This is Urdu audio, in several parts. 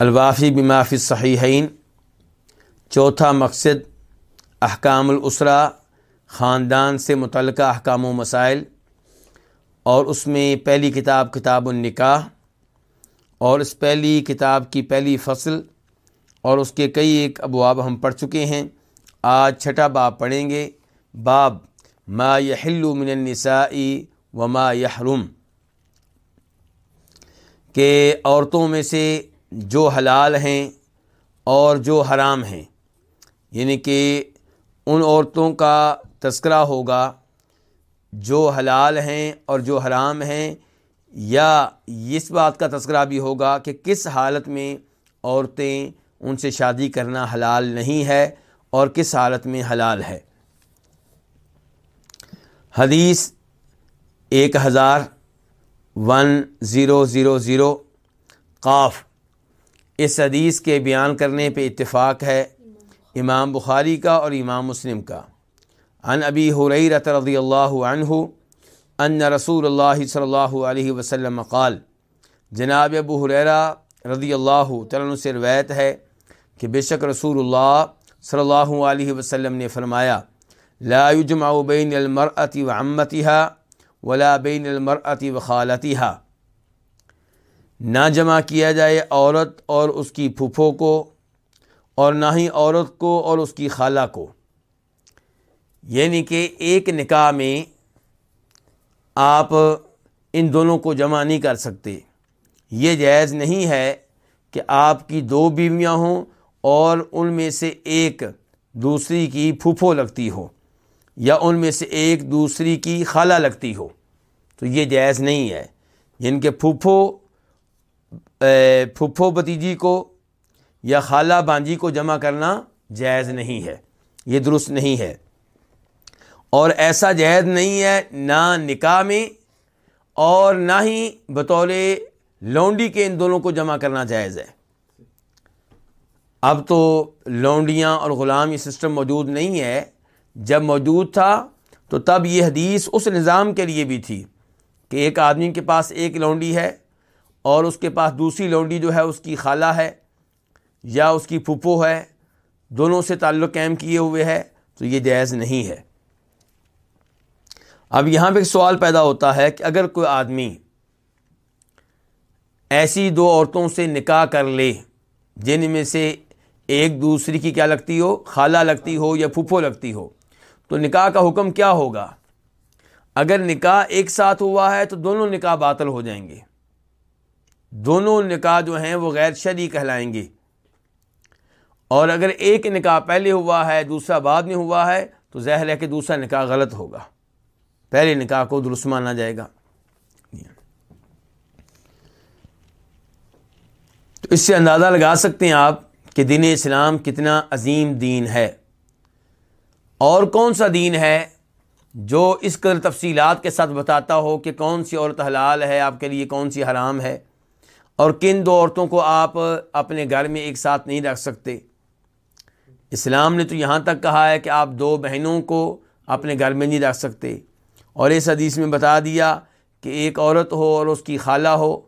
الوافی بمافی صحیحین چوتھا مقصد احکام الاسرا، خاندان سے متعلقہ احکام و مسائل، اور اس میں پہلی کتاب کتاب النکاح، اور اس پہلی کتاب کی پہلی فصل، اور اس کے کئی ایک ابواب ہم پڑھ چکے ہیں۔ آج چھٹا باب پڑھیں گے، باب ما یحل من النساء و ما یحرم۔ کہ عورتوں میں سے جو حلال ہیں اور جو حرام ہیں۔ یعنی کہ ان عورتوں کا تذکرہ ہوگا جو حلال ہیں اور جو حرام ہیں، یا اس بات کا تذکرہ بھی ہوگا کہ کس حالت میں عورتیں ان سے شادی کرنا حلال نہیں ہے اور کس حالت میں حلال ہے۔ حدیث ایک ہزار ون زیرو زیرو زیرو، قاف۔ اس حدیث کے بیان کرنے پہ اتفاق ہے امام بخاری کا اور امام مسلم کا۔ ان ابی حریرت رضی اللہ عنہ ان رسول اللہ صلی اللہ علیہ وسلم قال، جناب ابو حریرہ رضی اللہ تعالیٰ سے روایت ہے کہ بے شک رسول اللہ صلی اللہ علیہ وسلم نے فرمایا، لا يجمع بین المرأة و ولا بین المرأة و نہ جمع کیا جائے عورت اور اس کی پھوپھو کو اور نہ ہی عورت کو اور اس کی خالہ کو۔ یعنی کہ ایک نکاح میں آپ ان دونوں کو جمع نہیں کر سکتے۔ یہ جائز نہیں ہے کہ آپ کی دو بیویاں ہوں اور ان میں سے ایک دوسری کی پھوپھو لگتی ہو یا ان میں سے ایک دوسری کی خالہ لگتی ہو۔ تو یہ جائز نہیں ہے۔ یعنی کہ پھوپھو پھپھو بتیجی کو یا خالہ بانجی کو جمع کرنا جائز نہیں ہے۔ یہ درست نہیں ہے۔ اور ایسا جائز نہیں ہے نہ نکاح میں اور نہ ہی بطور لونڈی کے ان دونوں کو جمع کرنا جائز ہے۔ اب تو لونڈیاں اور غلام یہ سسٹم موجود نہیں ہے۔ جب موجود تھا تو تب یہ حدیث اس نظام کے لیے بھی تھی کہ ایک آدمی کے پاس ایک لونڈی ہے اور اس کے پاس دوسری لونڈی جو ہے، اس کی خالہ ہے یا اس کی پھپھو ہے، دونوں سے تعلق قائم کیے ہوئے ہے، تو یہ جائز نہیں ہے۔ اب یہاں پہ سوال پیدا ہوتا ہے کہ اگر کوئی آدمی ایسی دو عورتوں سے نکاح کر لے، جن میں سے ایک دوسری کی کیا لگتی ہو؟ خالہ لگتی ہو یا پھپھو لگتی ہو، تو نکاح کا حکم کیا ہوگا؟ اگر نکاح ایک ساتھ ہوا ہے تو دونوں نکاح باطل ہو جائیں گے۔ دونوں نکاح جو ہیں وہ غیر شرعی کہلائیں گے۔ اور اگر ایک نکاح پہلے ہوا ہے، دوسرا بعد میں ہوا ہے، تو ظاہر ہے کہ دوسرا نکاح غلط ہوگا۔ پہلے نکاح کو درست مانا جائے گا۔ تو اس سے اندازہ لگا سکتے ہیں آپ کہ دین اسلام کتنا عظیم دین ہے۔ اور کون سا دین ہے جو اس قدر تفصیلات کے ساتھ بتاتا ہو کہ کون سی عورت حلال ہے، آپ کے لیے کون سی حرام ہے؟ اور کن دو عورتوں کو آپ اپنے گھر میں ایک ساتھ نہیں رکھ سکتے؟ اسلام نے تو یہاں تک کہا ہے کہ آپ دو بہنوں کو اپنے گھر میں نہیں رکھ سکتے۔ اور اس حدیث میں بتا دیا کہ ایک عورت ہو اور اس کی خالہ ہو،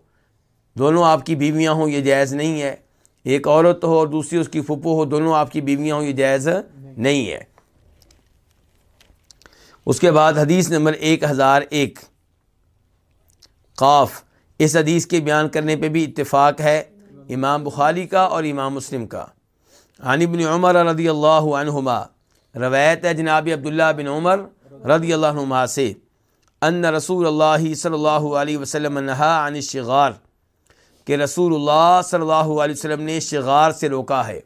دونوں آپ کی بیویاں ہوں، یہ جائز نہیں ہے۔ ایک عورت ہو اور دوسری اس کی پھپھو ہو، دونوں آپ کی بیویاں ہوں، یہ جائز نہیں ہے۔ اس کے بعد حدیث نمبر ایک ہزار ایک۔ قاف اس حدیث کے بیان کرنے پہ بھی اتفاق ہے امام بخاری کا اور امام مسلم کا۔ عن ابن عمر رضی اللہ عنہما، روایت ہے جناب عبداللہ بن عمر رضی اللہ عنہما سے، ان رسول اللہ صلی اللہ علیہ وسلم نہا عن الشغار، کہ رسول اللہ صلی اللہ علیہ وسلم نے شغار سے روکا ہے۔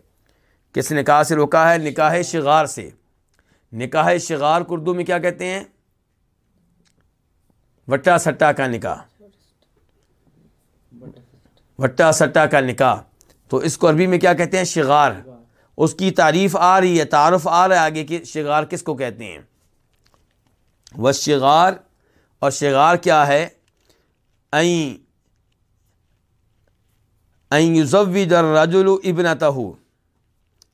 کس نکاح سے روکا ہے؟ نکاح شغار سے۔ نکاح شغار اردو میں کیا کہتے ہیں؟ وٹا سٹا کا نکاح۔ وٹا سٹا کا نکاح۔ تو اس کو عربی میں کیا کہتے ہیں؟ شغار۔ اس کی تعریف آ رہی ہے، تعارف آ رہا ہے آگے کہ شغار کس کو کہتے ہیں؟ وہ شغار، اور شغار کیا ہے؟ این یوزوج الرجل ابنتہ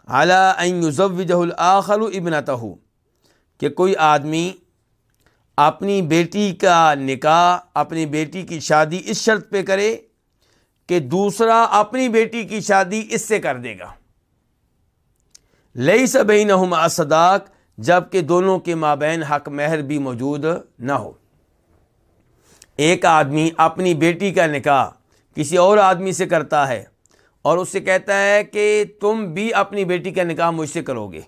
اعلیٰ این یوزوجہ الآخر ابنتہ کہ کوئی آدمی اپنی بیٹی کا نکاح، اپنی بیٹی کی شادی اس شرط پہ کرے کہ دوسرا اپنی بیٹی کی شادی اس سے کر دے گا۔ لئی سبئی نہ صداق جبکہ دونوں کے مابین حق مہر بھی موجود نہ ہو۔ ایک آدمی اپنی بیٹی کا نکاح کسی اور آدمی سے کرتا ہے اور اس سے کہتا ہے کہ تم بھی اپنی بیٹی کا نکاح مجھ سے کرو گے۔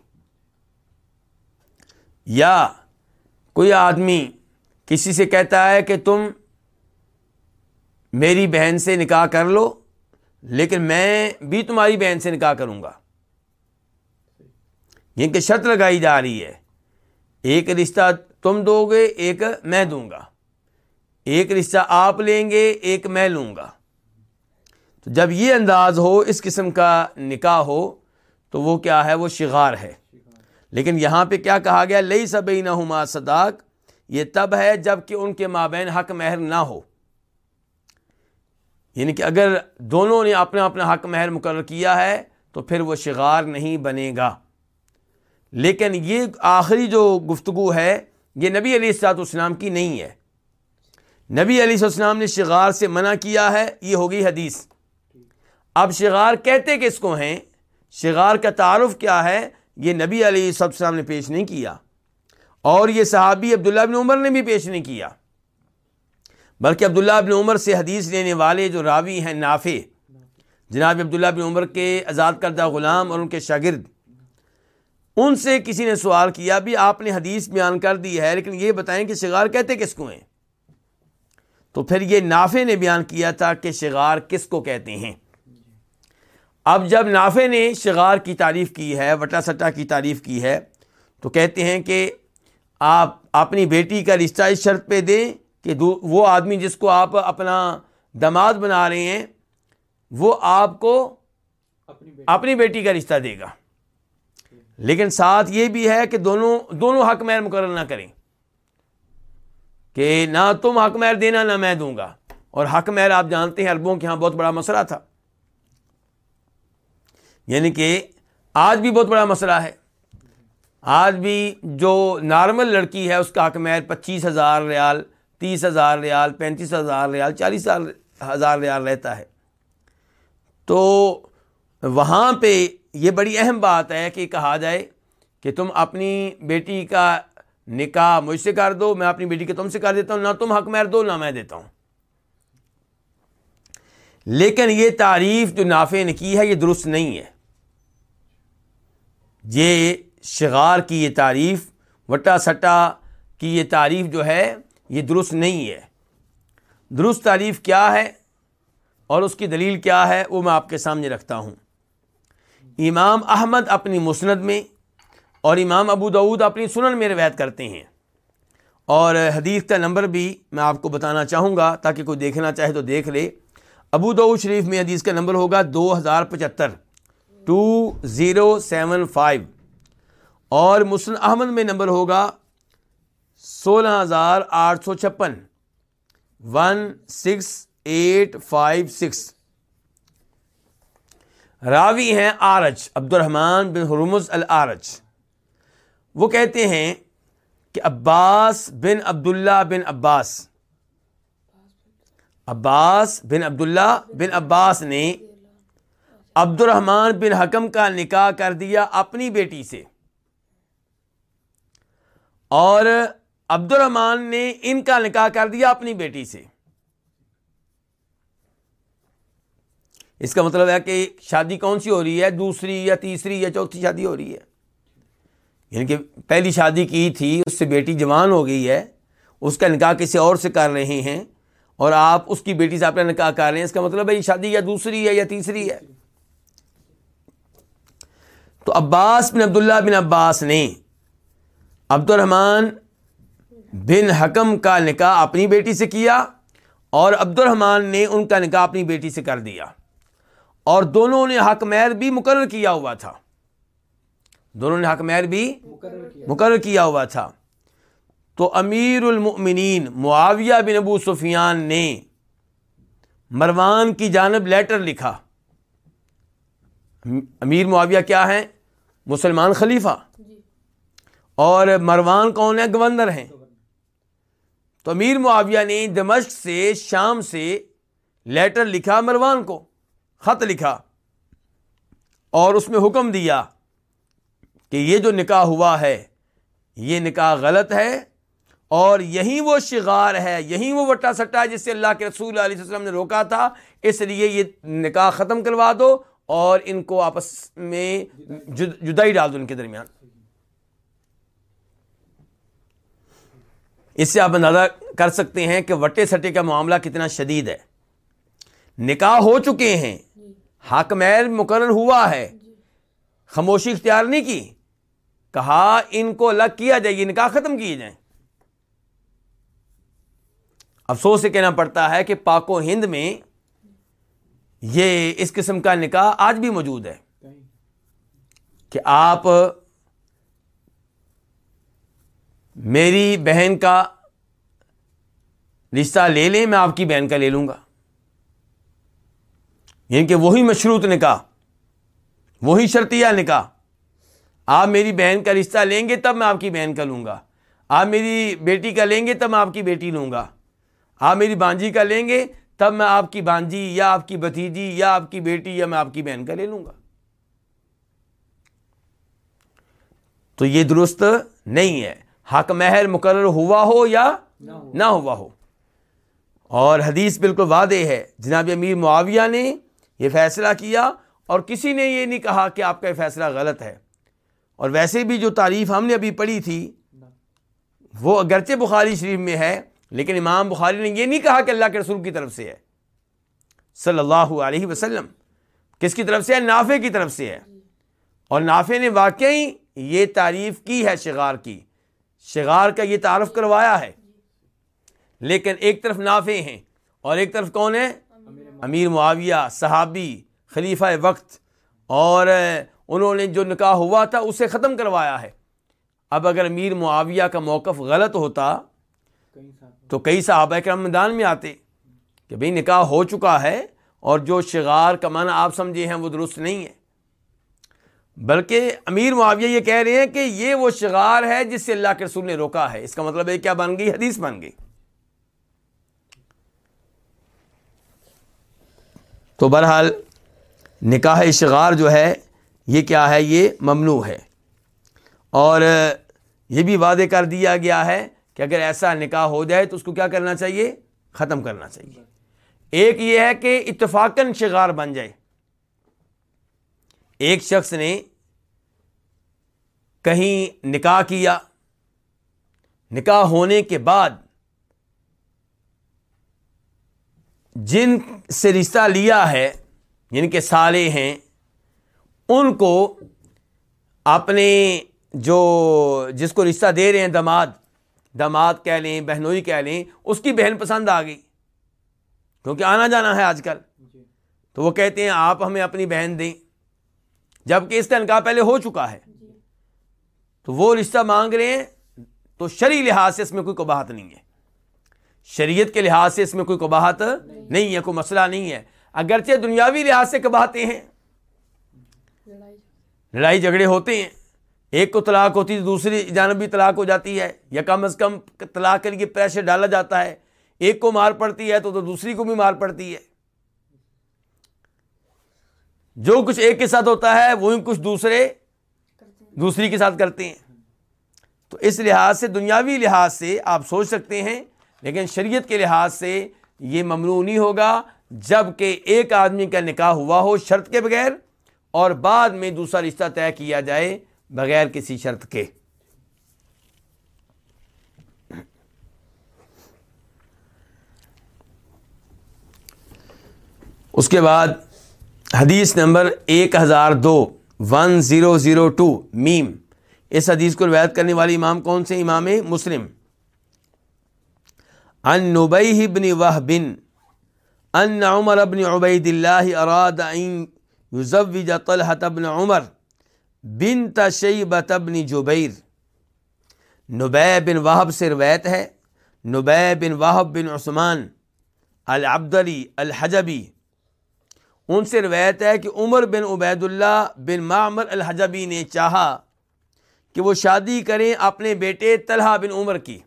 یا کوئی آدمی کسی سے کہتا ہے کہ تم میری بہن سے نکاح کر لو، لیکن میں بھی تمہاری بہن سے نکاح کروں گا۔ یہ کہ شرط لگائی جا رہی ہے۔ ایک رشتہ تم دو گے، ایک میں دوں گا۔ ایک رشتہ آپ لیں گے، ایک میں لوں گا۔ تو جب یہ انداز ہو، اس قسم کا نکاح ہو، تو وہ کیا ہے؟ وہ شغار ہے۔ لیکن یہاں پہ کیا کہا گیا؟ لئی سب نہ صداق۔ یہ تب ہے جبکہ ان کے مابین حق مہر نہ ہو۔ یعنی کہ اگر دونوں نے اپنا اپنا حق مہر مقرر کیا ہے، تو پھر وہ شغار نہیں بنے گا۔ لیکن یہ آخری جو گفتگو ہے، یہ نبی علیہ السلاط اسلام کی نہیں ہے۔ نبی علیہ السلام نے شغار سے منع کیا ہے، یہ ہوگی حدیث۔ اب شغار کہتے کس کو ہیں؟ شغار کا تعارف کیا ہے، یہ نبی علیہ السلام نے پیش نہیں کیا۔ اور یہ صحابی عبداللہ بن عمر نے بھی پیش نہیں کیا۔ بلکہ عبداللہ بن عمر سے حدیث لینے والے جو راوی ہیں نافع، جناب عبداللہ بن عمر کے آزاد کردہ غلام اور ان کے شاگرد، ان سے کسی نے سوال کیا بھی آپ نے حدیث بیان کر دی ہے، لیکن یہ بتائیں کہ شغار کہتے کس کو ہیں؟ تو پھر یہ نافع نے بیان کیا تھا کہ شغار کس کو کہتے ہیں۔ اب جب نافع نے شغار کی تعریف کی ہے، وٹا سٹا کی تعریف کی ہے، تو کہتے ہیں کہ آپ اپنی بیٹی کا رشتہ اس شرط پہ دیں کہ وہ آدمی جس کو آپ اپنا دماد بنا رہے ہیں وہ آپ کو اپنی بیٹی۔ کا رشتہ دے گا۔ لیکن ساتھ یہ بھی ہے کہ دونوں دونوں حق مہر مقرر نہ کریں۔ کہ نہ تم حق مہر دینا نہ میں دوں گا۔ اور حق مہر آپ جانتے ہیں عربوں کے یہاں بہت بڑا مسئلہ تھا۔ یعنی کہ آج بھی بہت بڑا مسئلہ ہے۔ آج بھی جو نارمل لڑکی ہے اس کا حق مہر پچیس ہزار ریال تیس ہزار ریال، پینتیس ہزار ریال، چالیس ہزار ریال رہتا ہے۔ تو وہاں پہ یہ بڑی اہم بات ہے کہ کہا جائے کہ تم اپنی بیٹی کا نکاح مجھ سے کر دو، میں اپنی بیٹی کے تم سے کر دیتا ہوں، نہ تم حق مہر دو، نہ میں دیتا ہوں۔ لیکن یہ تعریف جو نافع نے کی ہے، یہ درست نہیں ہے۔ یہ شغار کی یہ تعریف، وٹا سٹا کی یہ تعریف جو ہے یہ درست نہیں ہے۔ درست تعریف کیا ہے اور اس کی دلیل کیا ہے وہ میں آپ کے سامنے رکھتا ہوں۔ امام احمد اپنی مسند میں اور امام ابو دعود اپنی سنن میں روایت کرتے ہیں۔ اور حدیث کا نمبر بھی میں آپ کو بتانا چاہوں گا تاکہ کوئی دیکھنا چاہے تو دیکھ لے۔ ابو دعود شریف میں حدیث کا نمبر ہوگا دو ہزار پچہتر۔ Two zero seven five. اور مسلم احمد میں نمبر ہوگا سولہ ہزار آٹھ سو چھپن۔ One six eight five six راوی ہیں آرج عبد الرحمن بن حرمز العرج وہ کہتے ہیں کہ عباس بن عبداللہ بن عباس۔ عباس بن عبداللہ بن عباس نے عبد الرحمن بن حکم کا نکاح کر دیا اپنی بیٹی سے۔ اور عبد الرحمان نے ان کا نکاح کر دیا اپنی بیٹی سے۔ اس کا مطلب ہے کہ شادی کون سی ہو رہی ہے؟ دوسری یا تیسری یا چوتھی شادی ہو رہی ہے۔ یعنی کہ پہلی شادی کی تھی، اس سے بیٹی جوان ہو گئی ہے، اس کا نکاح کسی اور سے کر رہے ہیں اور آپ اس کی بیٹی سے اپنا نکاح کر رہے ہیں۔ اس کا مطلب ہے یہ شادی یا دوسری ہے یا تیسری ہے۔ تو عباس بن عبداللہ بن عباس نے عبد الرحمان بن حکم کا نکاح اپنی بیٹی سے کیا اور عبد الرحمان نے ان کا نکاح اپنی بیٹی سے کر دیا اور دونوں نے حق مہر بھی مقرر کیا ہوا تھا۔ دونوں نے حق مہر بھی مقرر کیا ہوا تھا۔ تو امیر المؤمنین معاویہ بن ابو سفیان نے مروان کی جانب لیٹر لکھا۔ امیر معاویہ کیا ہے مسلمان خلیفہ۔ اور مروان کون ہے؟ گورنر ہیں۔ تو امیر معاویہ نے دمشق سے شام سے لیٹر لکھا، مروان کو خط لکھا اور اس میں حکم دیا کہ یہ جو نکاح ہوا ہے، یہ نکاح غلط ہے اور یہی وہ شغار ہے یہی وہ وٹا سٹا ہے جس سے اللہ کے رسول علیہ وسلم نے روکا تھا، اس لیے یہ نکاح ختم کروا دو اور ان کو آپس میں جدائی ڈال دو ان کے درمیان۔ اس سے آپ اندازہ کر سکتے ہیں کہ وٹے سٹے کا معاملہ کتنا شدید ہے۔ نکاح ہو چکے ہیں۔ حق میر مقرر ہوا ہے۔ خاموشی اختیار نہیں کی۔ کہا ان کو الگ کیا جائے، یہ نکاح ختم کیے جائیں۔ افسوس سے کہنا پڑتا ہے کہ پاک و ہند میں یہ اس قسم کا نکاح آج بھی موجود ہے۔ کہ آپ میری بہن کا رشتہ لے لیں، میں آپ کی بہن کا لے لوں گا۔ یعنی کہ وہی مشروط نکاح، وہی شرطیہ نکاح۔ آپ میری بہن کا رشتہ لیں گے، تب میں آپ کی بہن کا لوں گا۔ آپ میری بیٹی کا لیں گے، تب میں آپ کی بیٹی لوں گا۔ آپ میری بانجی کا لیں گے، تب میں آپ کی بانجی یا آپ کی بتیجی یا آپ کی بیٹی یا میں آپ کی بہن کا لے لوں گا۔ تو یہ درست نہیں ہے۔ حق مہر مقرر ہوا ہو یا نہ ہوا ہو۔ اور حدیث بالکل وعدے ہے۔ جناب امیر معاویہ نے یہ فیصلہ کیا اور کسی نے یہ نہیں کہا کہ آپ کا یہ فیصلہ غلط ہے۔ اور ویسے بھی جو تعریف ہم نے ابھی پڑھی تھی، وہ اگرچہ بخاری شریف میں ہے، لیکن امام بخاری نے یہ نہیں کہا کہ اللہ کے رسول کی طرف سے ہے۔ صلی اللہ علیہ وسلم۔ کس کی طرف سے ہے؟ نافع کی طرف سے ہے۔ اور نافع نے واقعی یہ تعریف کی ہے، شغار کی۔ شغار کا یہ تعارف کروایا ہے۔ لیکن ایک طرف نافع ہیں اور ایک طرف کون ہے امیر معاویہ، صحابی، خلیفہ وقت۔ اور انہوں نے جو نکاح ہوا تھا اسے ختم کروایا ہے۔ اب اگر امیر معاویہ کا موقف غلط ہوتا تو کئی صحابہ کرام میدان میں آتے کہ بھئی نکاح ہو چکا ہے اور جو شغار کا معنی آپ سمجھے ہیں وہ درست نہیں ہے۔ بلکہ امیر معاویہ یہ کہہ رہے ہیں کہ یہ وہ شغار ہے جس سے اللہ کے رسول نے روکا ہے۔ اس کا مطلب ہے کیا بن گئی؟ حدیث بن گئی۔ تو بہرحال نکاح شغار جو ہے، یہ کیا ہے؟ یہ ممنوع ہے۔ اور یہ بھی وعدے کر دیا گیا ہے کہ اگر ایسا نکاح ہو جائے تو اس کو کیا کرنا چاہیے؟ ختم کرنا چاہیے۔ ایک یہ ہے کہ اتفاقن شغار بن جائے۔ ایک شخص نے کہیں نکاح کیا نکاح ہونے کے بعد جن سے رشتہ لیا ہے جن کے سالے ہیں ان کو اپنے جو جس کو رشتہ دے رہے ہیں دماد دماد کہہ لیں بہنوئی کہہ لیں اس کی بہن پسند آ گئی۔ کیونکہ آنا جانا ہے آج کل۔ تو وہ کہتے ہیں آپ ہمیں اپنی بہن دیں۔ جبکہ اس کا انکاح پہلے ہو چکا ہے۔ تو وہ رشتہ مانگ رہے ہیں تو شرعی لحاظ سے اس میں کوئی کباہت نہیں ہے۔ شریعت کے لحاظ سے اس میں کوئی کباہت نہیں ہے کوئی مسئلہ نہیں ہے۔ اگرچہ دنیاوی لحاظ سے کباہتے ہیں۔ لڑائی جھگڑے۔ ہوتے ہیں۔ ایک کو طلاق ہوتی ہے دوسری جانب بھی طلاق ہو جاتی ہے۔ یا کم از کم طلاق کے لیے پریشر ڈالا جاتا ہے۔ ایک کو مار پڑتی ہے تو تو دوسری کو بھی مار پڑتی ہے۔ جو کچھ ایک کے ساتھ ہوتا ہے، وہی کچھ دوسرے دوسری کے ساتھ کرتے ہیں۔ تو اس لحاظ سے، دنیاوی لحاظ سے آپ سوچ سکتے ہیں، لیکن شریعت کے لحاظ سے یہ ممنوع نہیں ہوگا۔ جبکہ ایک آدمی کا نکاح ہوا ہو شرط کے بغیر اور بعد میں دوسرا رشتہ طے کیا جائے بغیر کسی شرط کے۔ اس کے بعد حدیث نمبر ایک ہزار دو ون زیرو زیرو ٹو میم۔ اس حدیث کو روایت کرنے والی امام کون سے؟ امام مسلم۔ ان نبئی بن وہ بن ان عمر ابن عبید اللہ اراد یزوج طلحت ابن عمر بن تشیبت ابن جبیر۔ نبے بن وحب سے روایت ہے۔ نبے بن وحب بن عثمان، العبدلی، الحجبی۔ ان سے روایت ہے کہ عمر بن عبید اللہ بن معمر الحجبی نے چاہا کہ وہ شادی کریں اپنے بیٹے طلحہ بن عمر کی۔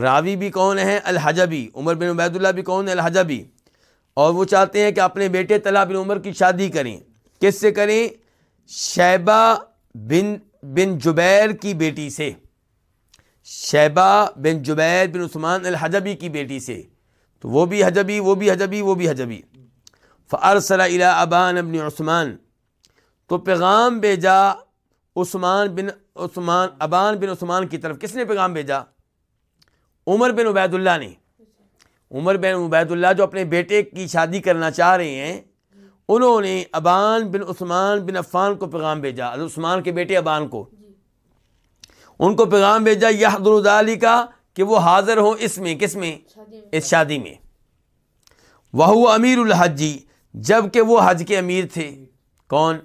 راوی بھی کون ہے الحجبی۔ عمر بن عبید اللہ بھی کون ہے الحجبی۔ اور وہ چاہتے ہیں کہ اپنے بیٹے طلحہ بن عمر کی شادی کریں۔ کس سے کریں؟ شیبہ بن بن جبیر کی بیٹی سے۔ شیبہ بن جبیر بن عثمان الحجبی کی بیٹی سے۔ تو وہ بھی حجبی، وہ بھی حجبی، وہ بھی حجبی۔ فرسل الى ابان ابن عثمان تو پیغام بھیجا عثمان بن عثمان ابان بن عثمان کی طرف۔ کس نے پیغام بھیجا؟ عمر بن عبید اللہ نے۔ عمر بن عبید اللہ جو اپنے بیٹے کی شادی کرنا چاہ رہے ہیں انہوں نے ابان بن عثمان بن عفان کو پیغام بھیجا۔ عثمان کے بیٹے ابان کو۔ ان کو پیغام بھیجا یہ علی کا کہ وہ حاضر ہوں اس میں کس میں؟ اس شادی میں۔ وہ امیر الحجی جبکہ وہ حج کے امیر تھے۔ کون؟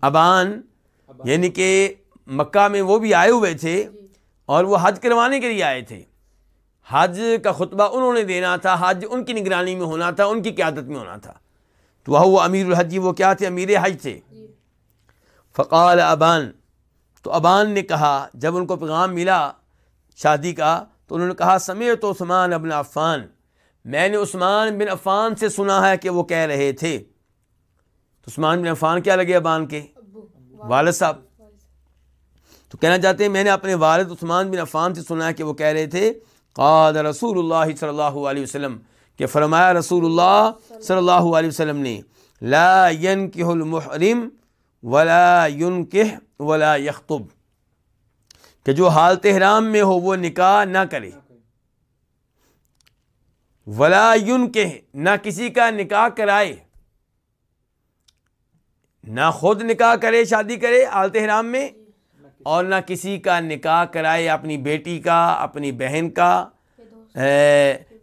ابان۔ یعنی کہ مکہ میں وہ بھی آئے ہوئے تھے اور وہ حج کروانے کے لیے آئے تھے۔ حج کا خطبہ انہوں نے دینا تھا، حج ان کی نگرانی میں ہونا تھا، ان کی قیادت میں ہونا تھا۔ تو وہ امیر الحجی وہ کیا تھے؟ امیر حج تھے۔ فقال ابان۔ تو ابان نے کہا، جب ان کو پیغام ملا شادی کا، تو انہوں نے کہا سمے تو عثمان ابن عفان۔ میں نے عثمان بن عفان سے سنا ہے کہ وہ کہہ رہے تھے۔ تو عثمان بن عفان کیا لگے ابان کے؟ والد صاحب۔ تو کہنا چاہتے ہیں میں نے اپنے والد عثمان بن عفان سے سنا ہے کہ وہ کہہ رہے تھے قاد رسول اللہ صلی اللہ علیہ وسلم کہ فرمایا رسول اللہ صلی اللہ علیہ وسلم نے لا ينكح المحرم ولا ينكح ولا يخطب کہ جو حالت احرام میں ہو وہ نکاح نہ کرے۔ ولا ينكح نہ کسی کا نکاح کرائے۔ نہ خود نکاح کرے، شادی کرے حالت احرام میں، اور نہ کسی کا نکاح کرائے اپنی بیٹی کا، اپنی بہن کا۔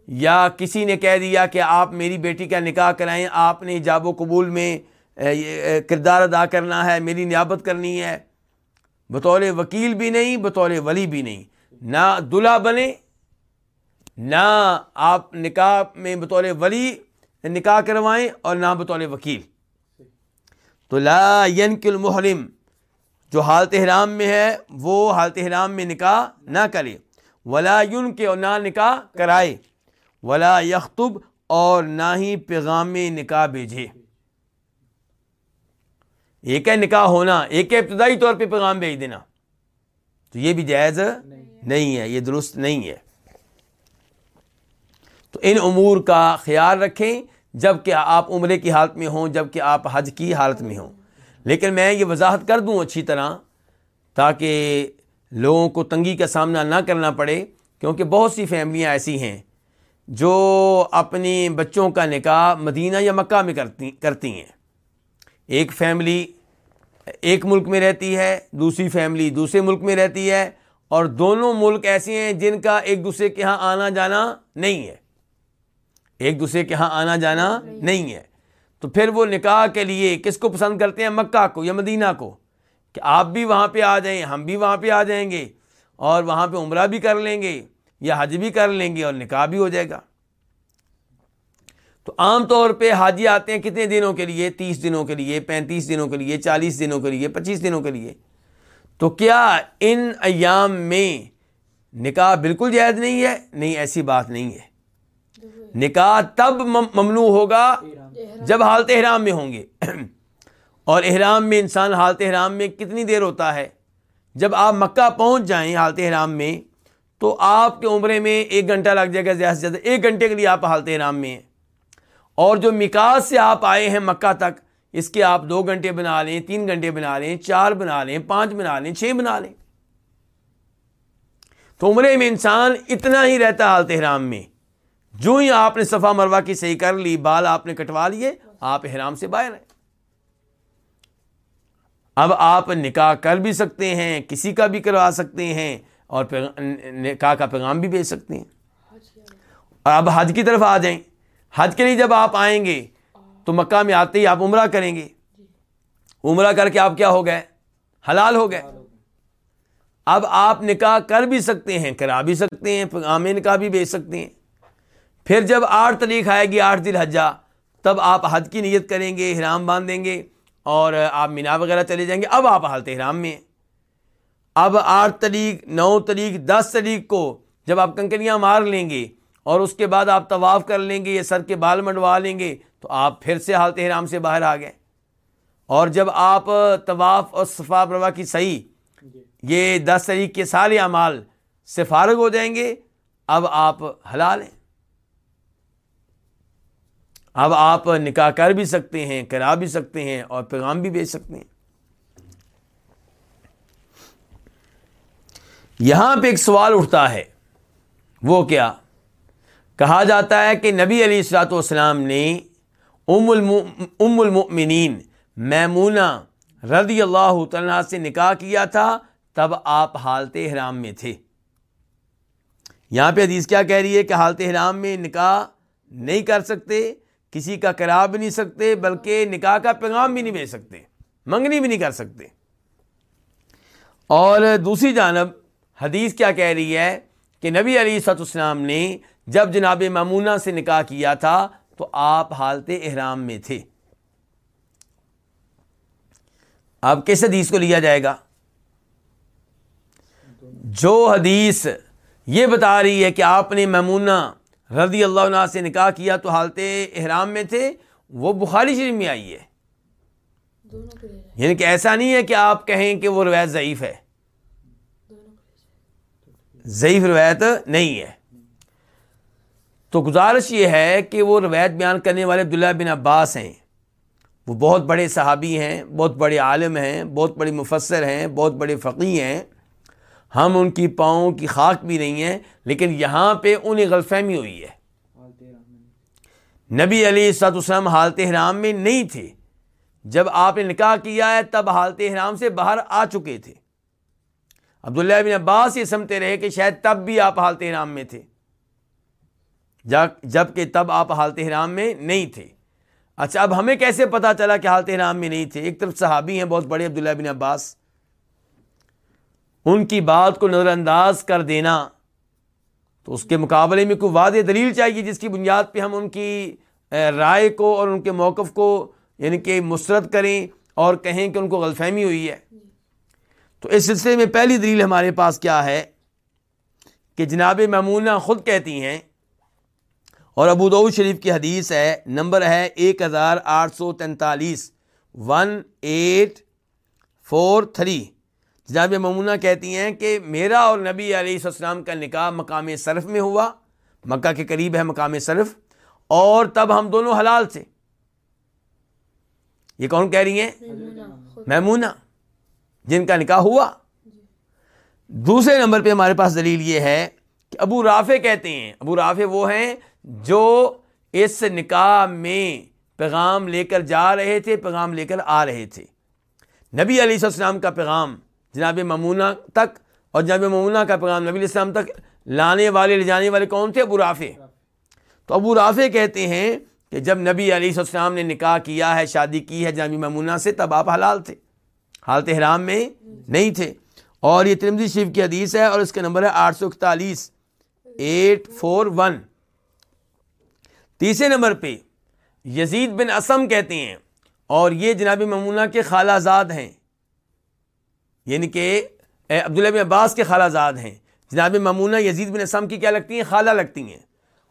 یا کسی نے کہہ دیا کہ آپ میری بیٹی کا نکاح کرائیں، آپ نے جاب و قبول میں کردار ادا کرنا ہے، میری نیابت کرنی ہے۔ بطور وکیل بھی نہیں، بطور ولی بھی نہیں۔ نہ دلہا بنے نہ آپ نکاح میں بطور ولی نکاح کروائیں اور نہ بطور وکیل۔ تو لا ینک المحرم جو حالت حرام میں ہے وہ حالت حرام میں نکاح نہ کرے۔ ولا یون کے اور نہ نکاح کرائے۔ ولا یختب اور نہ ہی پیغام نکاح بھیجے۔ ایک ہے نکاح ہونا ایک ہے ابتدائی طور پہ پیغام بھیج دینا۔ تو یہ بھی جائز نہیں ہے یہ درست نہیں ہے۔ تو ان امور کا خیال رکھیں جبکہ آپ عمرے کی حالت میں ہوں جبکہ آپ حج کی حالت میں ہوں۔ لیکن میں یہ وضاحت کر دوں اچھی طرح تاکہ لوگوں کو تنگی کا سامنا نہ کرنا پڑے، کیونکہ بہت سی فیملیاں ایسی ہیں جو اپنی بچوں کا نکاح مدینہ یا مکہ میں کرتی کرتی ہیں۔ ایک فیملی ایک ملک میں رہتی ہے، دوسری فیملی دوسرے ملک میں رہتی ہے، اور دونوں ملک ایسے ہیں جن کا ایک دوسرے کے ہاں آنا جانا نہیں ہے۔ ایک دوسرے کے ہاں آنا جانا نہیں ہے۔ تو پھر وہ نکاح کے لیے کس کو پسند کرتے ہیں؟ مکہ کو یا مدینہ کو؟ کہ آپ بھی وہاں پہ آ جائیں، ہم بھی وہاں پہ آ جائیں گے اور وہاں پہ عمرہ بھی کر لیں گے یا حج بھی کر لیں گے اور نکاح بھی ہو جائے گا۔ تو عام طور پہ حاجی آتے ہیں کتنے دنوں کے لیے؟ تیس دنوں کے لیے، پینتیس دنوں کے لیے، چالیس دنوں کے لیے، پچیس دنوں کے لیے۔ تو کیا ان ایام میں نکاح بالکل جائز نہیں ہے؟ نہیں، ایسی بات نہیں ہے۔ نکاح تب ممنوع ہوگا جب حالت احرام میں ہوں گے۔ اور احرام میں انسان حالت احرام میں کتنی دیر ہوتا ہے؟ جب آپ مکہ پہنچ جائیں حالت احرام میں، تو آپ کے عمرے میں ایک گھنٹہ لگ جائے گا، زیادہ سے زیادہ ایک گھنٹے کے لیے آپ حالت احرام میں ہیں۔ اور جو مکاس سے آپ آئے ہیں مکہ تک، اس کے آپ دو گھنٹے بنا لیں، تین گھنٹے بنا لیں، چار بنا لیں، پانچ بنا لیں، چھ بنا لیں۔ تو عمرے میں انسان اتنا ہی رہتا حالت احرام میں۔ جو ہی آپ نے صفا مروا کی صحیح کر لی، بال آپ نے کٹوا لیے، آپ احرام سے باہر ہیں۔ اب آپ نکاح کر بھی سکتے ہیں، کسی کا بھی کروا سکتے ہیں اور نکاح کا پیغام بھی بھیج سکتے ہیں۔ اور اب حج کی طرف آ جائیں۔ حج کے لیے جب آپ آئیں گے تو مکہ میں آتے ہی آپ عمرہ کریں گے۔ عمرہ کر کے آپ کیا ہو گئے؟ حلال ہو گئے۔ اب آپ نکاح کر بھی سکتے ہیں، کرا بھی سکتے ہیں، پیغام نکاح بھی بھیج سکتے ہیں۔ پھر جب آٹھ تاریخ آئے گی، آٹھ دل حجا تب آپ حج کی نیت کریں گے، احرام باندھیں گے اور آپ مینا وغیرہ چلے جائیں گے۔ اب آپ حالت احرام میں ہیں۔ اب آٹھ تاریخ، نو تاریخ، دس تاریخ کو جب آپ کنکریاں مار لیں گے اور اس کے بعد آپ طواف کر لیں گے یہ سر کے بال منڈوا لیں گے، تو آپ پھر سے حالت احرام سے باہر آ گئے۔ اور جب آپ طواف اور صفا پروا کی صحیح یہ دس تاریخ کے سارے اعمال سے فارغ ہو جائیں گے، اب آپ حلال ہیں۔ اب آپ نکاح کر بھی سکتے ہیں، کرا بھی سکتے ہیں اور پیغام بھی بھیج سکتے ہیں۔ یہاں پہ ایک سوال اٹھتا ہے۔ وہ کیا؟ کہا جاتا ہے کہ نبی علی السلاۃ والسلام نے ام ام المؤمنین میمونہ رضی اللہ تعالیٰ سے نکاح کیا تھا، تب آپ حالت احرام میں تھے۔ یہاں پہ حدیث کیا کہہ رہی ہے کہ حالت احرام میں نکاح نہیں کر سکتے کسی کا کرا بھی نہیں سکتے، بلکہ نکاح کا پیغام بھی نہیں بھیج سکتے منگنی بھی نہیں کر سکتے۔ اور دوسری جانب، حدیث کیا کہہ رہی ہے کہ نبی علی سط اسلام نے جب جناب ممونہ سے نکاح کیا تھا، تو آپ حالت احرام میں تھے۔ اب کس حدیث کو لیا جائے گا؟ جو حدیث یہ بتا رہی ہے کہ آپ نے ممونہ رضی اللہ عنہ سے نکاح کیا تو حالت احرام میں تھے وہ بخاری شریف میں آئی ہے۔ یعنی کہ ایسا نہیں ہے کہ آپ کہیں کہ وہ روایت ضعیف ہے۔ ضعیف روایت نہیں ہے۔ تو گزارش یہ ہے کہ وہ روایت بیان کرنے والے عبداللہ بن عباس ہیں۔ وہ بہت بڑے صحابی ہیں بہت بڑے عالم ہیں بہت بڑے مفسر ہیں بہت بڑے فقی ہیں۔ ہم ان کی پاؤں کی خاک بھی نہیں ہیں، لیکن یہاں پہ انہیں غلط فہمی ہوئی ہے۔ نبی علی سعد اسلم حالت حرام میں نہیں تھے۔ جب آپ نے نکاح کیا ہے، تب حالت حرام سے باہر آ چکے تھے۔ عبداللہ بن عباس یہ سمتے رہے کہ شاید تب بھی آپ حالت حرام میں تھے۔ جبکہ تب آپ حالت حرام میں نہیں تھے۔ اچھا اب ہمیں کیسے پتا چلا کہ حالت حرام میں نہیں تھے؟ ایک طرف صحابی ہیں، بہت بڑے عبداللہ بن عباس۔ ان کی بات کو نظر انداز کر دینا۔ تو اس کے مقابلے میں کوئی واضح دلیل چاہیے جس کی بنیاد پہ ہم ان کی رائے کو اور ان کے موقف کو یعنی کہ مسرت کریں اور کہیں کہ ان کو غلط فہمی ہوئی ہے۔ تو اس سلسلے میں پہلی دلیل ہمارے پاس کیا ہے کہ جناب ممونہ خود کہتی ہیں اور ابو شریف کی حدیث ہے، نمبر ہے ایک ہزار آٹھ سو تینتالیس، ون ایٹ فور تھری۔ جناب ممونہ کہتی ہیں کہ میرا اور نبی علیہ السلام کا نکاح مقام صرف میں ہوا، مکہ کے قریب ہے مقام صرف، اور تب ہم دونوں حلال تھے۔ یہ کون کہہ رہی ہیں؟ میمونہ، جن کا نکاح ہوا۔ دوسرے نمبر پہ ہمارے پاس دلیل یہ ہے کہ ابو رافع کہتے ہیں، ابو رافع وہ ہیں جو اس نکاح میں پیغام لے کر جا رہے تھے، پیغام لے کر آ رہے تھے۔ نبی علیہ السلام کا پیغام جناب ممونہ تک اور جناب ممونہ کا پیغام نبی السلام تک لانے والے، لے جانے والے کون تھے؟ ابو رافع۔ تو ابو رافع کہتے ہیں کہ جب نبی علیہ السلام نے نکاح کیا ہے، شادی کی ہے جناب ممونہ سے، تب آپ حلال تھے۔ حالت حرام میں نہیں تھے۔ اور یہ ترمزی شریف کی حدیث ہے اور اس کا نمبر ہے آٹھ سو اکتالیس۔ Eight four one. تیسرے نمبر پہ یزید بن اسم کہتے ہیں اور یہ جناب ممونہ کے خالہ زاد ہیں۔ یعنی کہ عبداللہ بن عباس کے خالہ زاد ہیں۔ جناب ممونہ یزید بن اسم کی کیا لگتی ہیں؟ خالہ لگتی ہیں۔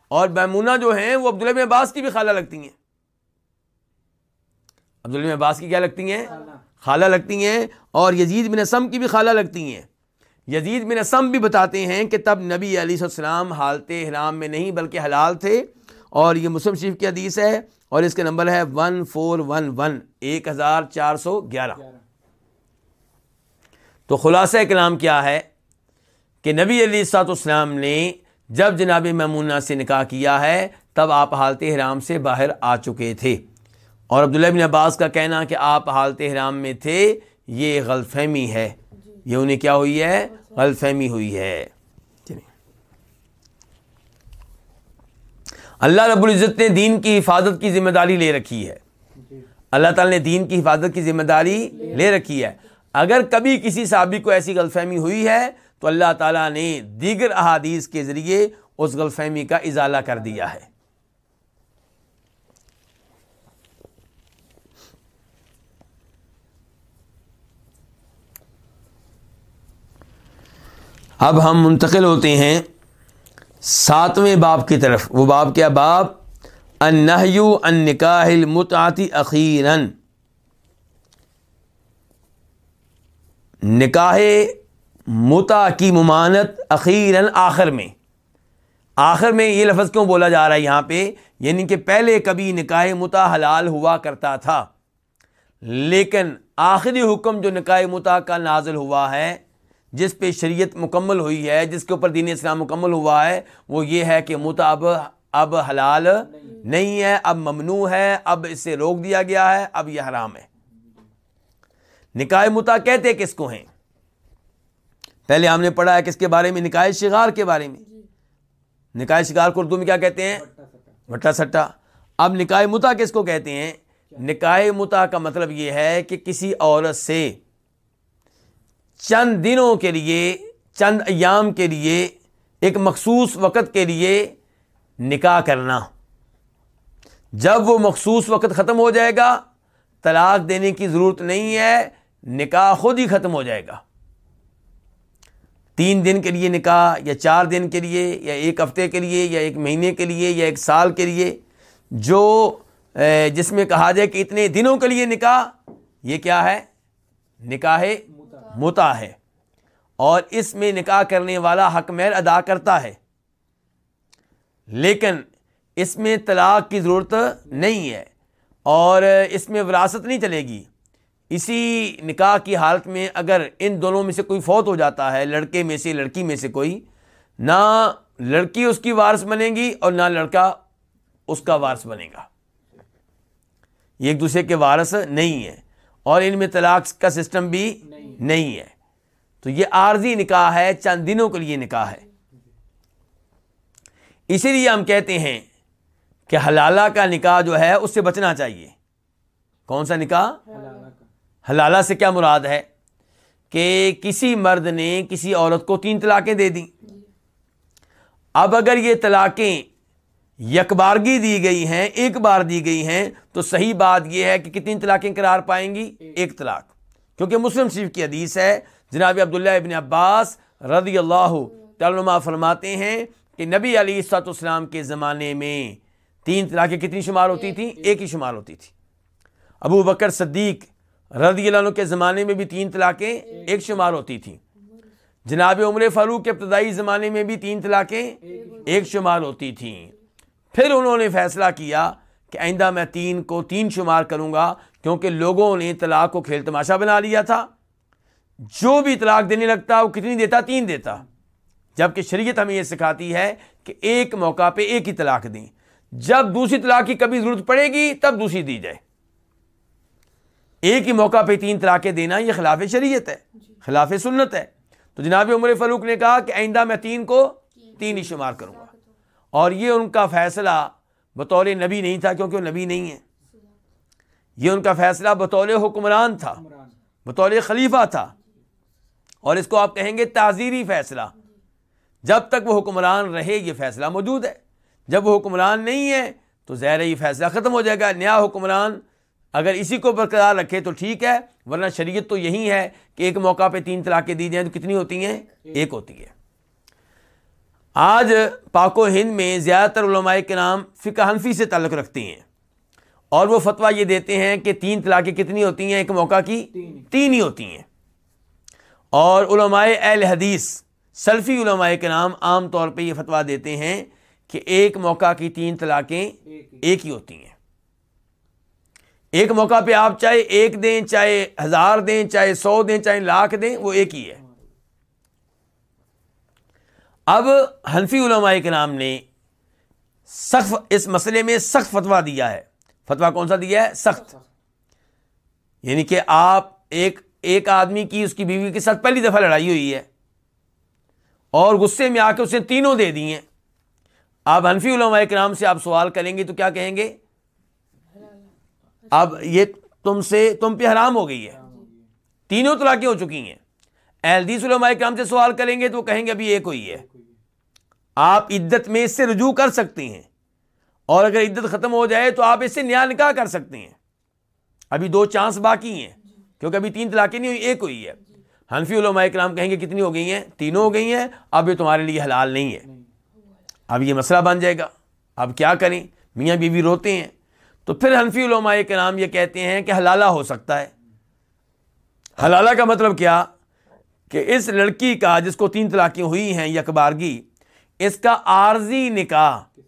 اور میمونہ جو ہیں وہ عبداللہ بن عباس کی بھی خالہ لگتی ہیں۔ عبداللہ بن عباس کی کیا لگتی ہیں؟ خالہ لگتی ہیں۔ اور یزید بن اسم کی بھی خالہ لگتی ہیں۔ یزید بن اسم بھی بتاتے ہیں کہ تب نبی علیہ السلام حالت حرام میں نہیں بلکہ حلال تھے۔ اور یہ مسلم شریف کی حدیث ہے۔ اور اس کا نمبر ہے ون فور ون ون، ایک ہزار چار سو گیارہ۔ تو خلاصہ کلام کیا ہے کہ نبی علی سات اسلام نے جب جناب میمونہ سے نکاح کیا ہے، تب آپ حالت حرام سے باہر آ چکے تھے۔ اور عبداللہ بن عباس کا کہنا کہ آپ حالت حرام میں تھے، یہ غلط فہمی ہے۔ یہ انہیں کیا ہوئی ہے؟ غلط فہمی ہوئی ہے۔ اللہ رب العزت نے دین کی حفاظت کی ذمہ داری لے رکھی ہے۔ اللہ تعالیٰ نے دین کی حفاظت کی ذمہ داری لے رکھی ہے۔ اگر کبھی کسی صحابی کو ایسی غلط فہمی ہوئی ہے، تو اللہ تعالیٰ نے دیگر احادیث کے ذریعے اس غلط فہمی کا ازالہ کر دیا ہے۔ اب ہم منتقل ہوتے ہیں ساتویں باب کی طرف۔ وہ باب کیا؟ باب انہیو ان نکاح المتعتی اخیرن نکاح متا کی ممانت اخیرن آخر میں۔ آخر میں یہ لفظ کیوں بولا جا رہا ہے یہاں پہ؟ یعنی کہ پہلے کبھی نکاح متا حلال ہوا کرتا تھا، لیکن آخری حکم جو نکاح متا کا نازل ہوا ہے، جس پہ شریعت مکمل ہوئی ہے، جس کے اوپر دین اسلام مکمل ہوا ہے، وہ یہ ہے کہ متا اب اب حلال نہیں ہے، اب ممنوع ہے، اب اسے روک دیا گیا ہے، اب یہ حرام ہے۔ نکاح متا کہتے کس کو ہیں؟ پہلے ہم نے پڑھا ہے کس کے بارے میں؟ نکاح شگار کے بارے میں۔ نکاح شگار کو اردو میں کیا کہتے ہیں؟ بٹا سٹا۔ اب نکاح متا کس کو کہتے ہیں؟ نکاح متا کا مطلب یہ ہے کہ کسی عورت سے چند دنوں کے لیے، چند ایام کے لیے، ایک مخصوص وقت کے لیے نکاح کرنا۔ جب وہ مخصوص وقت ختم ہو جائے گا، طلاق دینے کی ضرورت نہیں ہے نکاح خود ہی ختم ہو جائے گا۔ تین دن کے لیے نکاح یا چار دن کے لیے یا ایک ہفتے کے لیے یا ایک مہینے کے لیے یا ایک سال کے لیے، جو جس میں کہا جائے کہ اتنے دنوں کے لیے نکاح، یہ کیا ہے؟ نکاح متا ہے۔ اور اس میں نکاح کرنے والا حق مہر ادا کرتا ہے۔ لیکن اس میں طلاق کی ضرورت نہیں ہے۔ اور اس میں وراثت نہیں چلے گی۔ اسی نکاح کی حالت میں اگر ان دونوں میں سے کوئی فوت ہو جاتا ہے، لڑکے میں سے، لڑکی میں سے کوئی، نہ لڑکی اس کی وارث بنے گی اور نہ لڑکا اس کا وارث بنے گا۔ یہ ایک دوسرے کے وارث نہیں ہے اور ان میں طلاق کا سسٹم بھی نہیں ہے۔ تو یہ عارضی نکاح ہے، چند دنوں کے لیے نکاح ہے۔ اسی لیے ہم کہتے ہیں کہ حلالہ کا نکاح جو ہے، اس سے بچنا چاہیے۔ کون سا نکاح؟ حلالہ سے کیا مراد ہے کہ کسی مرد نے کسی عورت کو تین طلاقیں دے دیں۔ اب اگر یہ طلاقیں یکبارگی دی گئی ہیں ایک بار دی گئی ہیں تو صحیح بات یہ ہے کہ کتنی طلاقیں قرار پائیں گی؟ ایک طلاق۔ کیونکہ مسلم شریف کی حدیث ہے جناب عبداللہ ابن عباس رضی اللہ تعالیٰ فرماتے ہیں کہ نبی علی سات اسلام کے زمانے میں تین طلاقیں کتنی شمار ہوتی تھیں؟ ایک ہی شمار ہوتی تھی۔ ابو بکر صدیق رضی اللہ عنہ کے زمانے میں بھی تین طلاقیں ایک شمار ہوتی تھیں۔ جناب عمر فاروق کے ابتدائی زمانے میں بھی تین طلاقیں ایک شمار ہوتی تھیں۔ پھر انہوں نے فیصلہ کیا کہ آئندہ میں تین کو تین شمار کروں گا کیونکہ لوگوں نے طلاق کو کھیل تماشا بنا لیا تھا۔ جو بھی طلاق دینے لگتا وہ کتنی دیتا؟ تین دیتا۔ جبکہ شریعت ہمیں یہ سکھاتی ہے کہ ایک موقع پہ ایک ہی طلاق دیں۔ جب دوسری طلاق کی کبھی ضرورت پڑے گی تب دوسری دی جائے۔ ایک ہی موقع پہ تین طلاقیں دینا یہ خلاف شریعت ہے جی۔ خلاف سنت ہے۔ تو جناب عمر فلوق نے کہا کہ آئندہ میں تین کو تین ہی شمار کروں گا۔ اور یہ ان کا فیصلہ بطور نبی نہیں تھا کیونکہ وہ نبی نہیں ہے یہ ان کا فیصلہ بطور حکمران تھا بطور خلیفہ تھا۔ اور اس کو آپ کہیں گے تعزیری فیصلہ۔ جب تک وہ حکمران رہے یہ فیصلہ موجود ہے۔ جب وہ حکمران نہیں ہے تو زہر یہ فیصلہ ختم ہو جائے گا۔ نیا حکمران اگر اسی کو برقرار رکھے تو ٹھیک ہے ورنہ شریعت تو یہی ہے کہ ایک موقع پہ تین طلاقیں دی جائیں تو کتنی ہوتی ہیں؟ ایک ہوتی ہے آج پاک و ہند میں زیادہ تر علماء کے نام فقہ حنفی سے تعلق رکھتی ہیں۔ اور وہ فتویٰ یہ دیتے ہیں کہ تین طلاقیں کتنی ہوتی ہیں ایک موقع کی تین, تین ہی ہوتی ہیں۔ اور علماء اہل حدیث سلفی علماء کے نام عام طور پہ یہ فتویٰ دیتے ہیں کہ ایک موقع کی تین طلاقیں ایک ہی ہوتی ہیں۔ ایک موقع پہ آپ چاہے، ایک دیں چاہے، ہزار دیں چاہے، سو دیں چاہے، لاکھ دیں وہ ایک ہی ہے۔ اب حنفی علماء نام نے سخت، اس مسئلے میں سخت فتوا دیا ہے۔ فتوا کون سا دیا ہے؟ سخت۔ یعنی کہ آپ ایک ایک آدمی کی، اس کی بیوی کے ساتھ پہلی دفعہ لڑائی ہوئی ہے اور غصے میں آ کے اسے تینوں دے دیے آپ حنفی علماء نام سے آپ سوال کریں گے تو کیا کہیں گے؟ اب یہ تم سے تم پہ حرام ہو گئی ہے۔ تینوں طلاقیں ہو چکی ہیں۔ اہلدیس علماء کرام سے سوال کریں گے تو وہ کہیں گے ابھی ایک ہوئی ہے۔ آپ عدت میں اس سے رجوع کر سکتی ہیں۔ اور اگر عدت ختم ہو جائے تو آپ اس سے نیا نکاح کر سکتی ہیں۔ ابھی دو چانس باقی ہیں۔ کیونکہ ابھی تین طلاقیں نہیں ہوئی، ایک ہوئی ہے۔ حنفی علماء کرام کہیں گے کتنی ہو گئی ہیں؟ تینوں ہو گئی ہیں۔ اب یہ تمہارے لیے حلال نہیں ہے۔ اب یہ مسئلہ بن جائے گا۔ اب کیا کریں؟ میاں بیوی روتے ہیں۔ تو پھر حنفی علماء کے نام یہ کہتے ہیں کہ حلالہ ہو سکتا ہے۔ حلالہ کا مطلب کیا؟ کہ اس لڑکی کا جس کو تین طلاقیں ہوئی ہیں یا کبارگی اس کا عارضی نکاح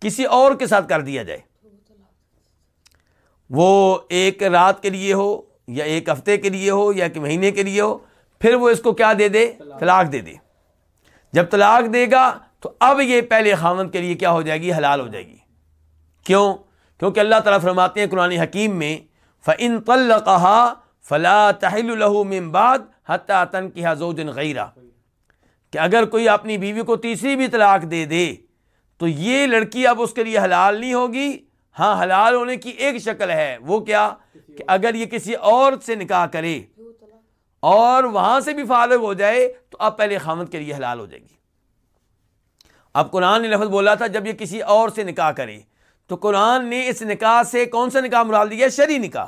کسی اور کے ساتھ کر دیا جائے۔ وہ ایک رات کے لیے ہو یا ایک ہفتے کے لیے ہو یا ایک مہینے کے لیے ہو، پھر وہ اس کو کیا دے دے؟ طلاق دے دے۔ جب طلاق دے گا تو اب یہ پہلے خامن کے لیے کیا ہو جائے گی؟ حلال ہو جائے گی۔ کیوں؟ کیونکہ اللہ تعالیٰ فرماتے ہیں قرآن حکیم میں فعن طل کہا فلاں تحل من بعد حتیٰ تن کی حضوج غیرہ کہ اگر کوئی اپنی بیوی کو تیسری بھی طلاق دے دے، تو یہ لڑکی اب اس کے لیے حلال نہیں ہوگی۔ ہاں حلال ہونے کی ایک شکل ہے۔ وہ کیا؟ کہ اگر یہ کسی اور سے نکاح کرے اور وہاں سے بھی فارغ ہو جائے، تو اب پہلے خامد کے لیے حلال ہو جائے گی۔ اب قرآن نے لفظ بولا تھا، جب یہ کسی اور سے نکاح کرے تو قرآن نے اس نکاح سے کون سا نکاح مراد لیا؟ شری نکاح.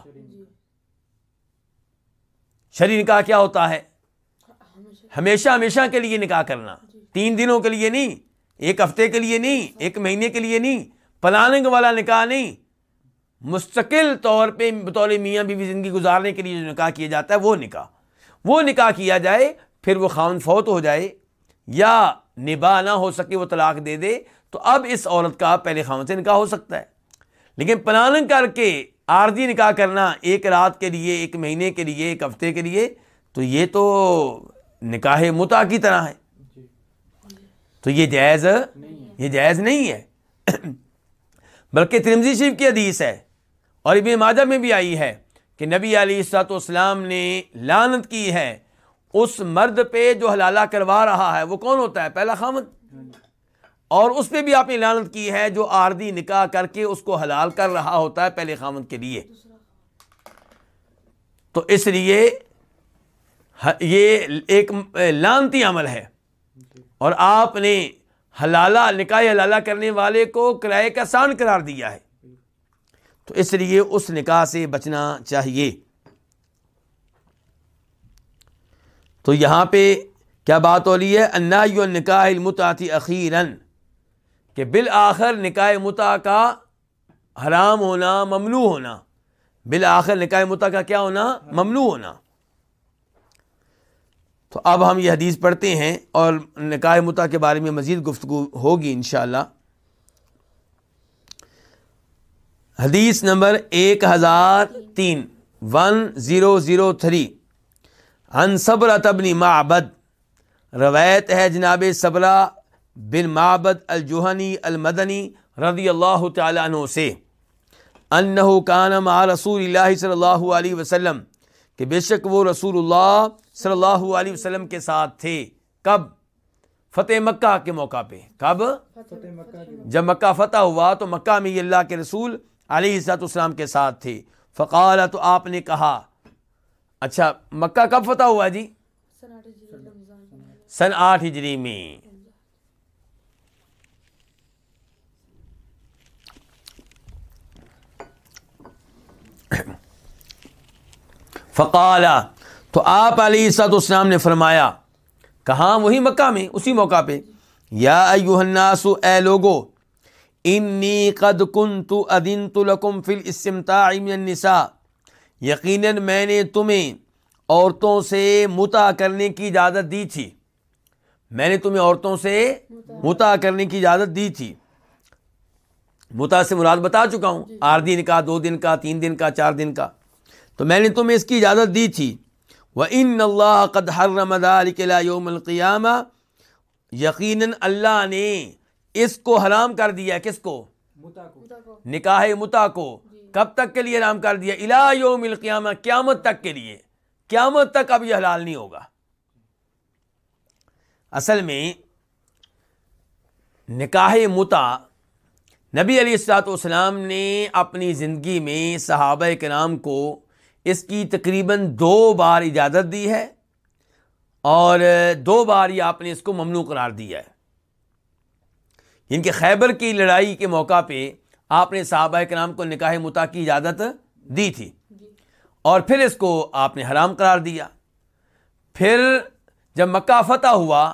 شری نکاح کیا ہوتا ہے؟ ہمیشہ ہمیشہ کے لیے نکاح کرنا. تین دنوں کے لیے نہیں، ایک ہفتے کے لیے نہیں، ایک مہینے کے لیے نہیں، پلاننگ والا نکاح نہیں. مستقل طور پہ بطور میاں بیوی زندگی گزارنے کے لیے جو نکاح کیا جاتا ہے، وہ نکاح. وہ نکاح کیا جائے، پھر وہ خاون فوت ہو جائے، یا نبا نہ ہو سکے، وہ طلاق دے دے تو اب اس عورت کا پہلے خاون سے نکاح ہو سکتا ہے۔ لیکن پلاننگ کر کے عارضی نکاح کرنا ایک رات کے لیے، ایک مہینے کے لیے، ایک ہفتے کے لیے، تو یہ تو نکاح متا کی طرح ہے۔ تو یہ جائز یہ جائز نہیں ہے۔ بلکہ ترمزی شریف کی حدیث ہے اور ابن ماجہ میں بھی آئی ہے کہ نبی علی السلاط اسلام نے لانت کی ہے۔ اس مرد پہ جو حلالہ کروا رہا ہے، وہ کون ہوتا ہے؟ پہلا خامد اور اس پہ بھی آپ نے لانت کی ہے جو آردی نکاح کر کے اس کو حلال کر رہا ہوتا ہے پہلے خامد کے لیے۔ تو اس لیے یہ ایک لانتی عمل ہے۔ اور آپ نے حلالہ، نکاح حلالہ کرنے والے کو کرائے کا سان قرار دیا ہے۔ تو اس لیے اس نکاح سے بچنا چاہیے۔ تو یہاں پہ کیا بات ہو رہی ہے؟ انا نکاح المتعتی اخیراً کہ بالآخر نکاح متا کا حرام ہونا ممنوع ہونا۔ بالآخر نکاح متا کا کیا ہونا؟ ممنوع ہونا۔ تو اب ہم یہ حدیث پڑھتے ہیں اور نکاح متا کے بارے میں مزید گفتگو ہوگی انشاءاللہ۔ حدیث نمبر ایک ہزار تین۔ ون زیرو زیرو تھری ان صبر تبنی معبد۔ روایت ہے جناب صبرہ بن معبد الجوہنی المدنی رضی اللہ تعالیٰ عنہ سے انہ کان مع رسول اللہ صلی اللہ علیہ وسلم، کہ بے شک وہ رسول اللہ صلی اللہ علیہ وسلم کے ساتھ تھے۔ کب؟ فتح مکہ کے موقع پہ۔ کب؟ جب مکہ فتح ہوا تو مکہ میں یہ اللہ کے رسول علیہ السلاۃ والسلام کے ساتھ تھے۔ فقال تو آپ نے کہا اچھا مکہ کب فتح ہوا جی؟ سن آٹھ ہجری میں۔ فقالا، تو آپ علیہ سات اسلام نے فرمایا، کہاں وہی مکہ میں، اسی موقع پہ؟ یا ایوہ الناس، اے لوگو، انی قد کنت ادنت لکم فی الاستمتاع من النساء۔ یقیناً میں نے تمہیں عورتوں سے متا کرنے کی اجازت دی تھی۔ میں نے تمہیں عورتوں سے متا کرنے کی اجازت دی تھی۔ متا سے مراد بتا چکا ہوں آٹھ دن کا دو دن کا تین دن کا چار دن کا۔ تو میں نے تمہیں اس کی اجازت دی تھی۔ وہ ان اللہ قد ہر کے یوم القیامہ یقیناً اللہ نے اس کو حرام کر دیا۔ کس کو؟ نکاح متا کو۔ کب تک کے لیے حرام کر دیا؟ الا یوم القیامہ قیامت تک کے لیے۔ قیامت تک اب یہ حلال نہیں ہوگا۔ اصل میں نکاح متا نبی علیہ السلاط والسلام نے اپنی زندگی میں صحابہ کے نام کو اس کی تقریباً دو بار اجازت دی ہے اور دو بار یہ آپ نے اس کو ممنوع قرار دیا ہے۔ یعنی ان کے خیبر کی لڑائی کے موقع پہ آپ نے صحابہ کے نام کو نکاح متا کی اجازت دی تھی۔ اور پھر اس کو آپ نے حرام قرار دیا۔ پھر جب مکہ فتح ہوا،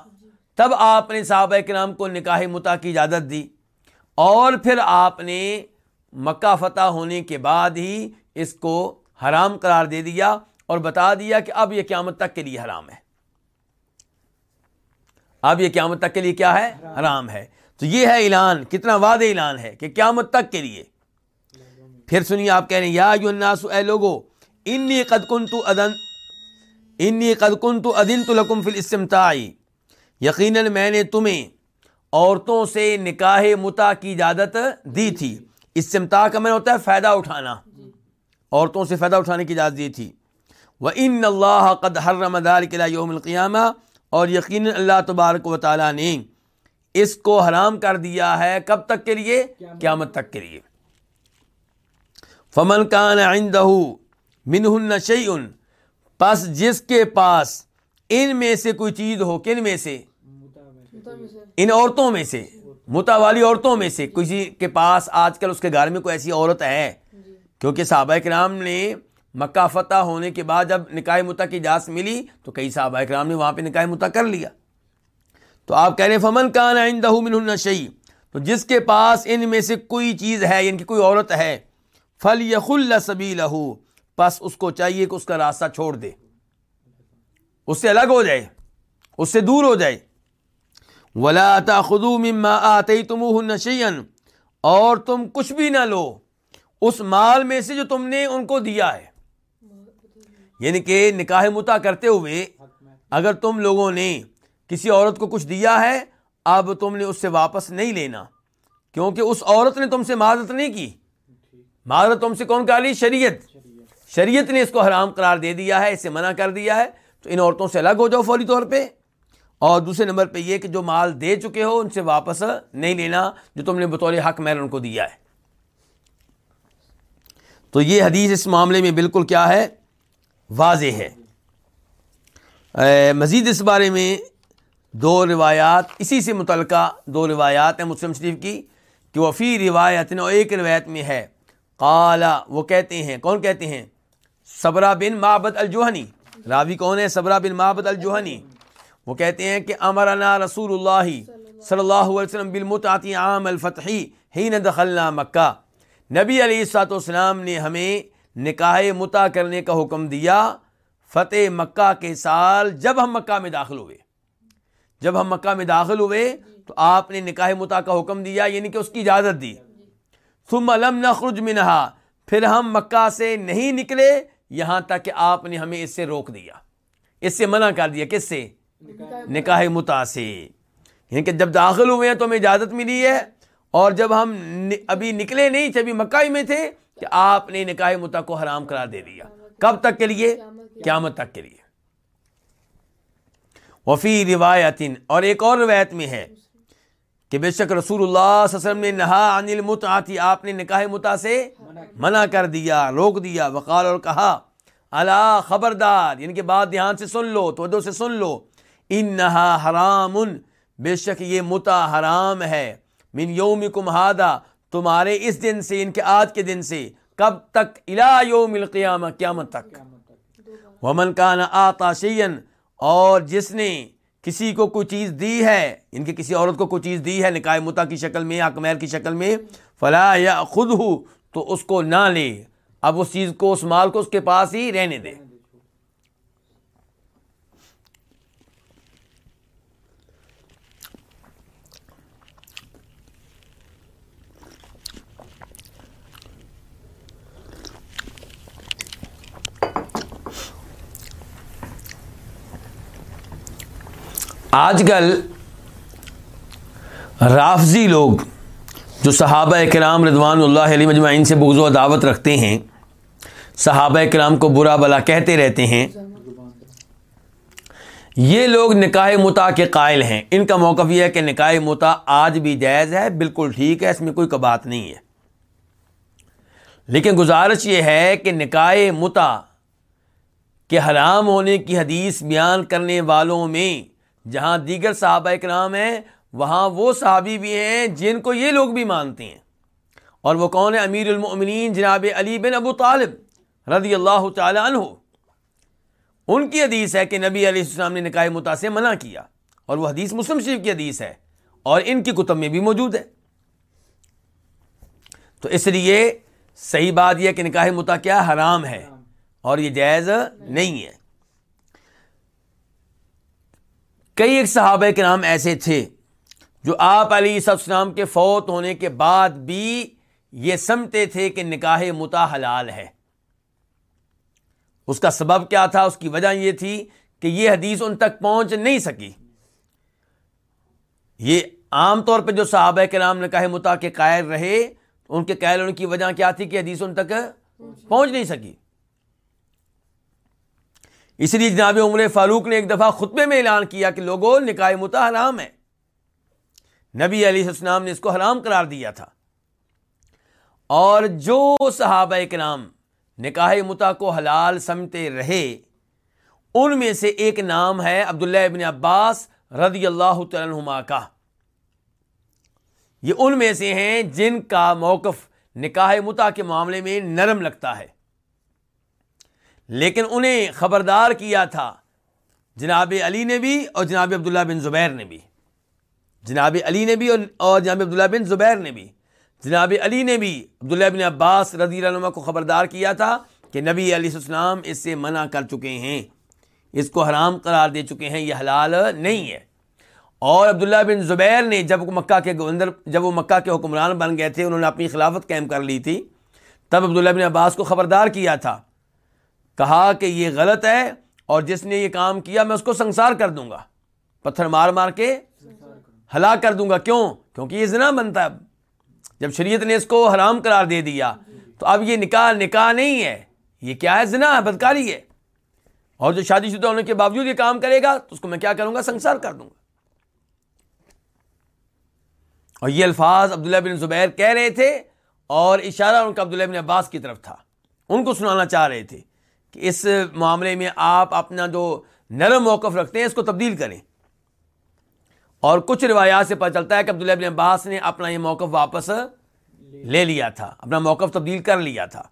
تب آپ نے صحابہ کے نام کو نکاح متا کی اجازت دی۔ اور پھر آپ نے مکہ فتح ہونے کے بعد ہی اس کو حرام قرار دے دیا اور بتا دیا کہ اب یہ قیامت تک کے لیے حرام ہے۔ اب یہ قیامت تک کے لیے کیا ہے؟ حرام ہے۔ تو یہ ہے اعلان، کتنا وعد اعلان ہے کہ قیامت تک کے لیے۔ پھر سنیے آپ کہہ رہے ہیں، یا الناس، اے لوگو، انی قد کن تو ادن انی قد کن تو ادن تو لکم فل استمتائی یقیناً میں نے تمہیں عورتوں سے نکاح متا کی اجازت دی تھی۔ استمتا کا میں ہوتا ہے فائدہ اٹھانا۔ عورتوں سے فائدہ اٹھانے کی اجازت دی تھی۔ وہ ان اللہ قد حرم کے یوم القیامہ اور یقین اللہ تبارک و تعالیٰ نے اس کو حرام کر دیا ہے کب تک کے لیے؟ قیامت تک کے لیے۔ فمن کان عندہ منہن شیئن پس جس کے پاس ان میں سے کوئی چیز ہو، کن میں سے؟ ان عورتوں میں سے متاوالی عورتوں میں سے، کسی کے پاس آج کل اس کے گھر میں کوئی ایسی عورت ہے؟ کیونکہ صحابہ کرام نے مکہ فتح ہونے کے بعد جب نکاح متا کی اجازت ملی، تو کئی صحابہ کرام نے وہاں پہ نکاح متا کر لیا۔ تو آپ کہہ رہے ہیں، فمن کان عندہ من تو جس کے پاس ان میں سے کوئی چیز ہے یعنی کہ کوئی عورت ہے فل یخل سبی لہو پس اس کو چاہیے کہ اس کا راستہ چھوڑ دے۔ اس سے الگ ہو جائے، اس سے دور ہو جائے۔ ولا تاخذوا مما آتيتموهن شيئا۔ اور تم کچھ بھی نہ لو۔ اس مال میں سے جو تم نے ان کو دیا ہے۔ یعنی کہ نکاح متا کرتے ہوئے اگر تم لوگوں نے کسی عورت کو کچھ دیا ہے، اب تم نے اس سے واپس نہیں لینا۔ کیونکہ اس عورت نے تم سے معذرت نہیں کی۔ معذرت تم سے کون کہا لی؟ شریعت۔ شریعت نے اس کو حرام قرار دے دیا ہے اسے منع کر دیا ہے۔ تو ان عورتوں سے الگ ہو جاؤ فوری طور پہ۔ اور دوسرے نمبر پہ یہ کہ جو مال دے چکے ہو، ان سے واپس نہیں لینا جو تم نے بطور حق مہر ان کو دیا ہے۔ تو یہ حدیث اس معاملے میں بالکل کیا ہے؟ واضح ہے۔ مزید اس بارے میں دو روایات، اسی سے متعلقہ دو روایات ہیں مسلم شریف کی کہ وہ فی روایت ایک روایت میں ہے۔ قالا وہ کہتے ہیں، کون کہتے ہیں؟ صبرا بن محبت الجوہنی۔ راوی کون ہے؟ صبرا بن محبت الجوہنی۔ وہ کہتے ہیں کہ امرنا رسول اللہ صلی اللہ علیہ وسلم بالمتعتی عام الفتحی ہی دخلنا مکہ۔ نبی علیہ السلاۃ والسلام نے ہمیں نکاح متا کرنے کا حکم دیا فتح مکہ کے سال جب ہم مکہ میں داخل ہوئے۔ جب ہم مکہ میں داخل ہوئے تو آپ نے نکاح متا کا حکم دیا یعنی کہ اس کی اجازت دی۔ ثم لم نخرج منہا، پھر ہم مکہ سے نہیں نکلے، یہاں تک کہ آپ نے ہمیں اس سے روک دیا۔ اس سے منع کر دیا۔ کس سے؟ نکاح متاثر۔ یعنی کہ جب داخل ہوئے ہیں تو ہمیں اجازت ملی ہے۔ اور جب ہم ابھی نکلے نہیں تھے ابھی مکہ میں تھے، کہ آپ نے نکاح متا کو حرام قرار دے دیا۔ کب تک کے لیے؟ قیامت تک کے لیے۔ وفی روایت، اور ایک اور روایت میں ہے کہ بے شک رسول اللہ صلی اللہ علیہ وسلم نے نہا عن المتعتی آپ نے نکاح متا سے منع کر دیا، روک دیا۔ وقال اور کہا اللہ خبردار یعنی کہ بات دھیان سے سن لو، توجہ سے سن لو۔ انہا حرام بے شک یہ متا حرام ہے۔ من یوم کم تمہارے اس دن سے، ان کے آج کے دن سے، کب تک؟ الا یوم القیامہ، قیامت تک۔ ومن کا نہ آتا شیئن، اور جس نے کسی کو کوئی چیز دی ہے، ان کی کسی عورت کو کوئی چیز دی ہے، نکاح متا کی شکل میں یا کمیر کی شکل میں فلاح یا خود ہو تو اس کو نہ لے۔ اب اس چیز کو، اس مال کو اس کے پاس ہی رہنے دے۔ آج کل رافضی لوگ جو صحابہ کرام رضوان اللہ علیہ مجمعین سے بغض و دعوت رکھتے ہیں، صحابہ کرام کو برا بلا کہتے رہتے ہیں، یہ لوگ نکاح متا کے قائل ہیں۔ ان کا موقف یہ ہے کہ نکاح متا آج بھی جائز ہے، بالکل ٹھیک ہے، اس میں کوئی کبات نہیں ہے۔ لیکن گزارش یہ ہے کہ نکاح متا کے حرام ہونے کی حدیث بیان کرنے والوں میں جہاں دیگر صحابہ کرام ہیں، وہاں وہ صحابی بھی ہیں جن کو یہ لوگ بھی مانتے ہیں۔ اور وہ کون ہے امیر المؤمنین جناب علی بن ابو طالب رضی اللہ تعالی عنہ۔ ان کی حدیث ہے کہ نبی علیہ السلام نے نکاح متاثر منع کیا، اور وہ حدیث مسلم شریف کی حدیث ہے، اور ان کی کتب میں بھی موجود ہے۔ تو اس لیے صحیح بات یہ کہ نکاح متا کیا حرام ہے، اور یہ جائز نہیں ہے۔ کئی ایک صحابہ کے نام ایسے تھے جو آپ علی السلام کے فوت ہونے کے بعد بھی یہ سمتے تھے کہ نکاح متا حلال ہے۔ اس کا سبب کیا تھا؟ اس کی وجہ یہ تھی کہ یہ حدیث ان تک پہنچ نہیں سکی۔ یہ عام طور پہ جو صحابہ کے نام نکاح متا کے قائل رہے، ان کے قائل ہونے کی وجہ کیا تھی کہ حدیث ان تک پہنچ نہیں سکی۔ اس لیے جناب عمر فاروق نے ایک دفعہ خطبے میں اعلان کیا کہ لوگوں، نکاح متا حرام ہے۔ نبی علیہ السلام نے اس کو حرام قرار دیا تھا۔ اور جو صحابہ کرام نکاح متا کو حلال سمتے رہے، ان میں سے ایک نام ہے عبداللہ ابن عباس رضی اللہ عنہما کا۔ یہ ان میں سے ہیں جن کا موقف نکاح متا کے معاملے میں نرم لگتا ہے۔ لیکن انہیں خبردار کیا تھا۔ جناب علی نے بھی اور جناب عبداللہ بن زبیر نے بھی۔ جناب علی نے بھی اور جناب عبداللہ بن زبیر نے بھی۔ جناب علی نے بھی عبداللہ بن عباس رضی اللہ عنہ کو خبردار کیا تھا کہ نبی علیہ السلام اس سے منع کر چکے ہیں۔ اس کو حرام قرار دے چکے ہیں، یہ حلال نہیں ہے۔ اور عبداللہ بن زبیر نے جب مکہ کے گوندر جب وہ مکہ کے حکمران بن گئے تھے، انہوں نے اپنی خلافت قائم کر لی تھی۔ تب عبداللہ بن عباس کو خبردار کیا تھا۔ کہا کہ یہ غلط ہے اور جس نے یہ کام کیا میں اس کو سنسار کر دوں گا۔ پتھر مار مار کے ہلاک کر دوں گا۔ کیوں؟ کیونکہ یہ زنا بنتا ہے۔ جب شریعت نے اس کو حرام قرار دے دیا تو اب یہ نکاح نکاح نہیں ہے۔ یہ کیا ہے؟ زنا ہے، بدکاری ہے۔ اور جو شادی شدہ ہونے کے باوجود یہ کام کرے گا تو اس کو میں کیا کروں گا؟ سنسار کر دوں گا۔ اور یہ الفاظ عبداللہ بن زبیر کہہ رہے تھے اور اشارہ ان کا عبداللہ بن عباس کی طرف تھا۔ ان کو سنانا چاہ رہے تھے۔ کہ اس معاملے میں آپ اپنا جو نرم موقف رکھتے ہیں اس کو تبدیل کریں۔ اور کچھ روایات سے پتہ چلتا ہے کہ عبداللہ بن عباس نے اپنا یہ موقف واپس لے لیا تھا اپنا موقف تبدیل کر لیا تھا۔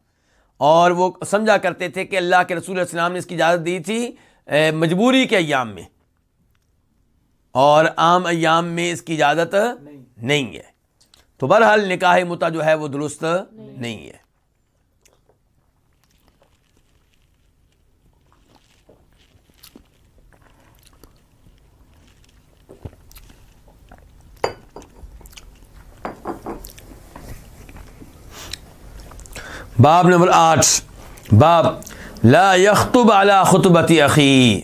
اور وہ سمجھا کرتے تھے کہ اللہ کے رسول السلام نے اس کی اجازت دی تھی مجبوری کے ایام میں۔ اور عام ایام میں اس کی اجازت نہیں۔ ہے۔ تو بہرحال نکاح متا جو ہے وہ درست نہیں ہے۔ باب نمبر آٹھ۔ باب، لا یختب علی خطبتی عقی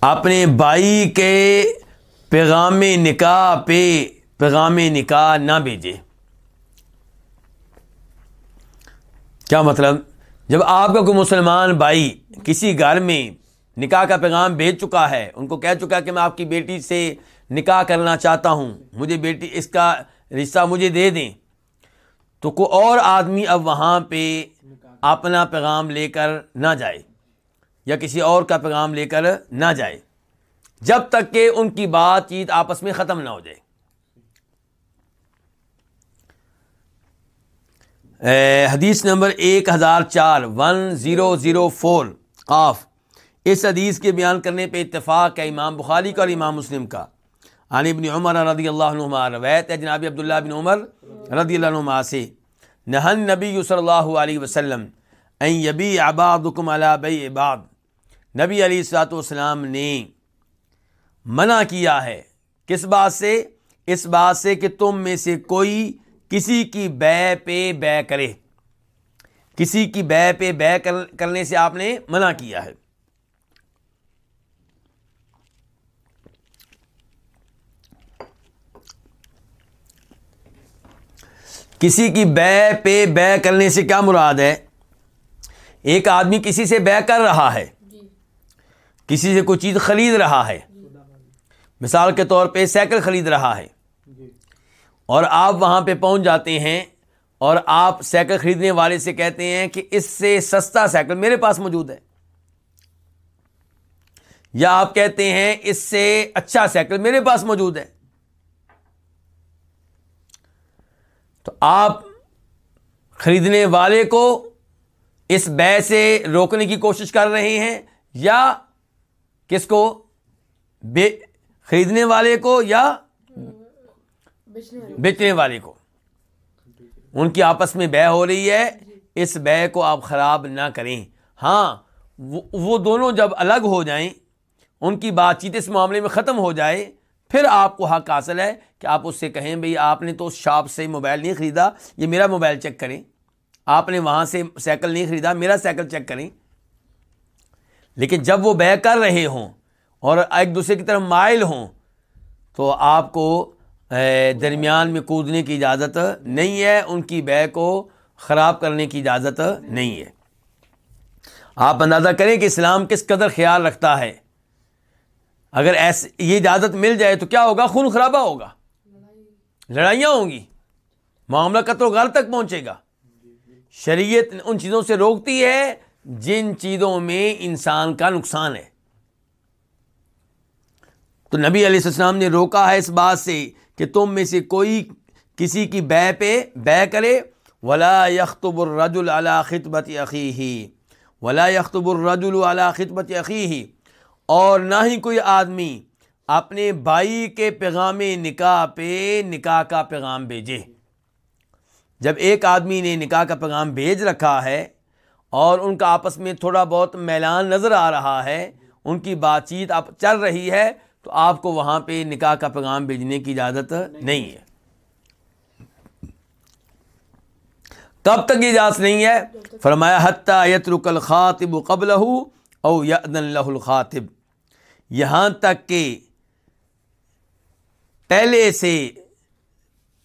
اپنے بھائی کے پیغام نکاح پہ پیغام نکاح نہ بھیجے۔ کیا مطلب؟ جب آپ کا کوئی مسلمان بھائی کسی گھر میں نکاح کا پیغام بھیج چکا ہے، ان کو کہہ چکا ہے کہ میں آپ کی بیٹی سے نکاح کرنا چاہتا ہوں، مجھے بیٹی اس کا رشتہ مجھے دے دیں۔ تو کوئی اور آدمی اب وہاں پہ اپنا پیغام لے کر نہ جائے یا کسی اور کا پیغام لے کر نہ جائے، جب تک کہ ان کی بات چیت آپس میں ختم نہ ہو جائے۔ حدیث نمبر ایک ہزار چار، ون زیرو زیرو فور، قاف۔ اس حدیث کے بیان کرنے پہ اتفاق ہے امام بخاری کا اور امام مسلم کا۔ عن ابن عمر رضی اللہ عنہ روایت ہے، جناب عبداللہ بن عمر رضی اللہ عنہ سے نہن نبی صلی اللہ علیہ وسلم این یبی عبادکم علی بی عباد نبی علیہ السلاۃ والسلام نے منع کیا ہے۔ کس بات سے؟ اس بات سے کہ تم میں سے کوئی کسی کی بے پہ بے کرے۔ کسی کی بے پہ بے کرنے سے آپ نے منع کیا ہے۔ کسی کی بے پہ بے کرنے سے کیا مراد ہے؟ ایک آدمی کسی سے بے کر رہا ہے، کسی سے کوئی چیز خرید رہا ہے۔ مثال کے طور پہ سائیکل خرید رہا ہے۔ اور آپ وہاں پہ پہنچ جاتے ہیں اور آپ سائیکل خریدنے والے سے کہتے ہیں کہ اس سے سستا سائیکل میرے پاس موجود ہے۔ یا آپ کہتے ہیں اس سے اچھا سائیکل میرے پاس موجود ہے۔ تو آپ خریدنے والے کو اس بے سے روکنے کی کوشش کر رہے ہیں یا کس کو؟ بے خریدنے والے کو یا بیچنے والے کو؟ ان کی آپس میں بے ہو رہی ہے۔ اس بے کو آپ خراب نہ کریں۔ ہاں وہ دونوں جب الگ ہو جائیں، ان کی بات چیت اس معاملے میں ختم ہو جائے پھر آپ کو حق حاصل ہے کہ آپ اس سے کہیں بھائی آپ نے تو اس شاپ سے موبائل نہیں خریدا، یہ میرا موبائل چیک کریں۔ آپ نے وہاں سے سائیکل نہیں خریدا، میرا سائیکل چیک کریں۔ لیکن جب وہ بے کر رہے ہوں اور ایک دوسرے کی طرف مائل ہوں، تو آپ کو درمیان میں کودنے کی اجازت نہیں ہے، ان کی بے کو خراب کرنے کی اجازت نہیں ہے۔ آپ اندازہ کریں کہ اسلام کس قدر خیال رکھتا ہے۔ اگر ایسے یہ اجازت مل جائے تو کیا ہوگا؟ خون خرابہ ہوگا۔ لڑائیاں ہوں گی۔ معاملہ قتل و غال تک پہنچے گا۔ شریعت ان چیزوں سے روکتی ہے جن چیزوں میں انسان کا نقصان ہے۔ تو نبی علیہ السلام نے روکا ہے اس بات سے کہ تم میں سے کوئی کسی کی بے پہ بے کرے۔ ولا یختب الرجل علی خطبت عقی ولا یختب الرجل علی خطبت عقی اور نہ ہی کوئی آدمی اپنے بھائی کے پیغام نکاح پہ نکاح کا پیغام بھیجے۔ جب ایک آدمی نے نکاح کا پیغام بھیج رکھا ہے اور ان کا آپس میں تھوڑا بہت میلان نظر آ رہا ہے، ان کی بات چیت اب چل رہی ہے، تو آپ کو وہاں پہ نکاح کا پیغام بھیجنے کی اجازت نہیں ہے۔ کب تک یہ اجازت نہیں ہے۔ فرمایا، حتیٰ یترک الخاطب قبل او اللہ الخاطب۔ یہاں تک کہ پہلے سے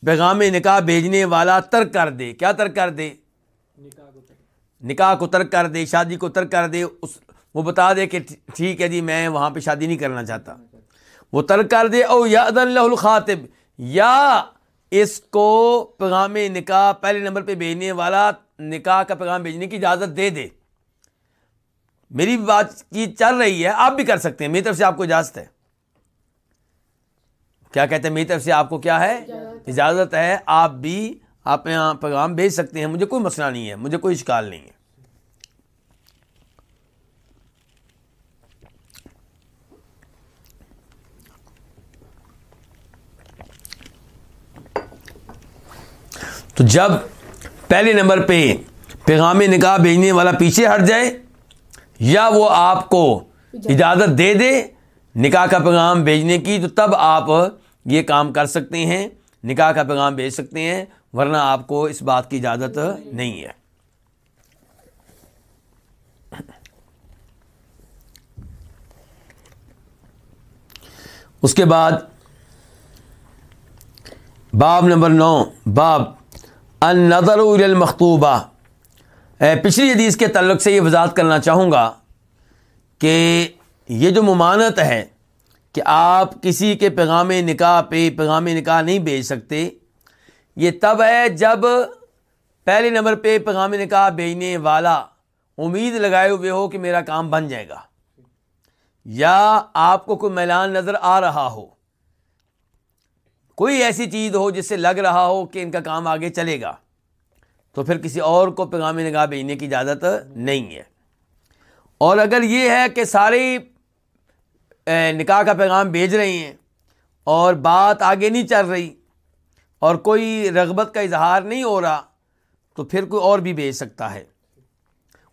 پیغام نکاح بھیجنے والا ترک کر دے۔ کیا ترک کر دے؟ نکاح کو ترک کر دے، شادی کو ترک کر دے۔ اس، وہ بتا دے کہ ٹھیک ہے جی میں وہاں پہ شادی نہیں کرنا چاہتا۔ وہ ترک کر دے، او یا اللہ الخاطب، یا اس کو پیغام نکاح پہلے نمبر پہ بھیجنے والا نکاح کا پیغام بھیجنے کی اجازت دے دے۔ میری بات چیت چل رہی ہے، آپ بھی کر سکتے ہیں، میری طرف سے آپ کو اجازت ہے۔ کیا کہتے ہیں؟ میری طرف سے آپ کو کیا ہے؟ اجازت ہے، آپ بھی آپ یہاں پیغام بھیج سکتے ہیں، مجھے کوئی مسئلہ نہیں ہے، مجھے کوئی اشکال نہیں ہے۔ تو جب پہلے نمبر پہ پیغام نکاح بھیجنے والا پیچھے ہٹ جائے یا وہ آپ کو اجازت دے دے نکاح کا پیغام بھیجنے کی تو تب آپ یہ کام کر سکتے ہیں نکاح کا پیغام بھیج سکتے ہیں ورنہ آپ کو اس بات کی اجازت نہیں ہے۔ اس کے بعد باب نمبر نو باب ان نظر المختوبہ پچھلی حدیث کے تعلق سے یہ وضاحت کرنا چاہوں گا کہ یہ جو ممانت ہے کہ آپ کسی کے پیغام نکاح پہ پیغام نکاح نہیں بھیج سکتے، یہ تب ہے جب پہلے نمبر پہ پیغام نکاح بھیجنے والا امید لگائے ہوئے ہو کہ میرا کام بن جائے گا، یا آپ کو کوئی میلان نظر آ رہا ہو، کوئی ایسی چیز ہو جس سے لگ رہا ہو کہ ان کا کام آگے چلے گا۔ تو پھر کسی اور کو پیغام نگاہ بھیجنے کی اجازت نہیں ہے۔ اور اگر یہ ہے کہ سارے نکاح کا پیغام بھیج رہے ہیں اور بات آگے نہیں چل رہی اور کوئی رغبت کا اظہار نہیں ہو رہا، تو پھر کوئی اور بھی بھیج سکتا ہے۔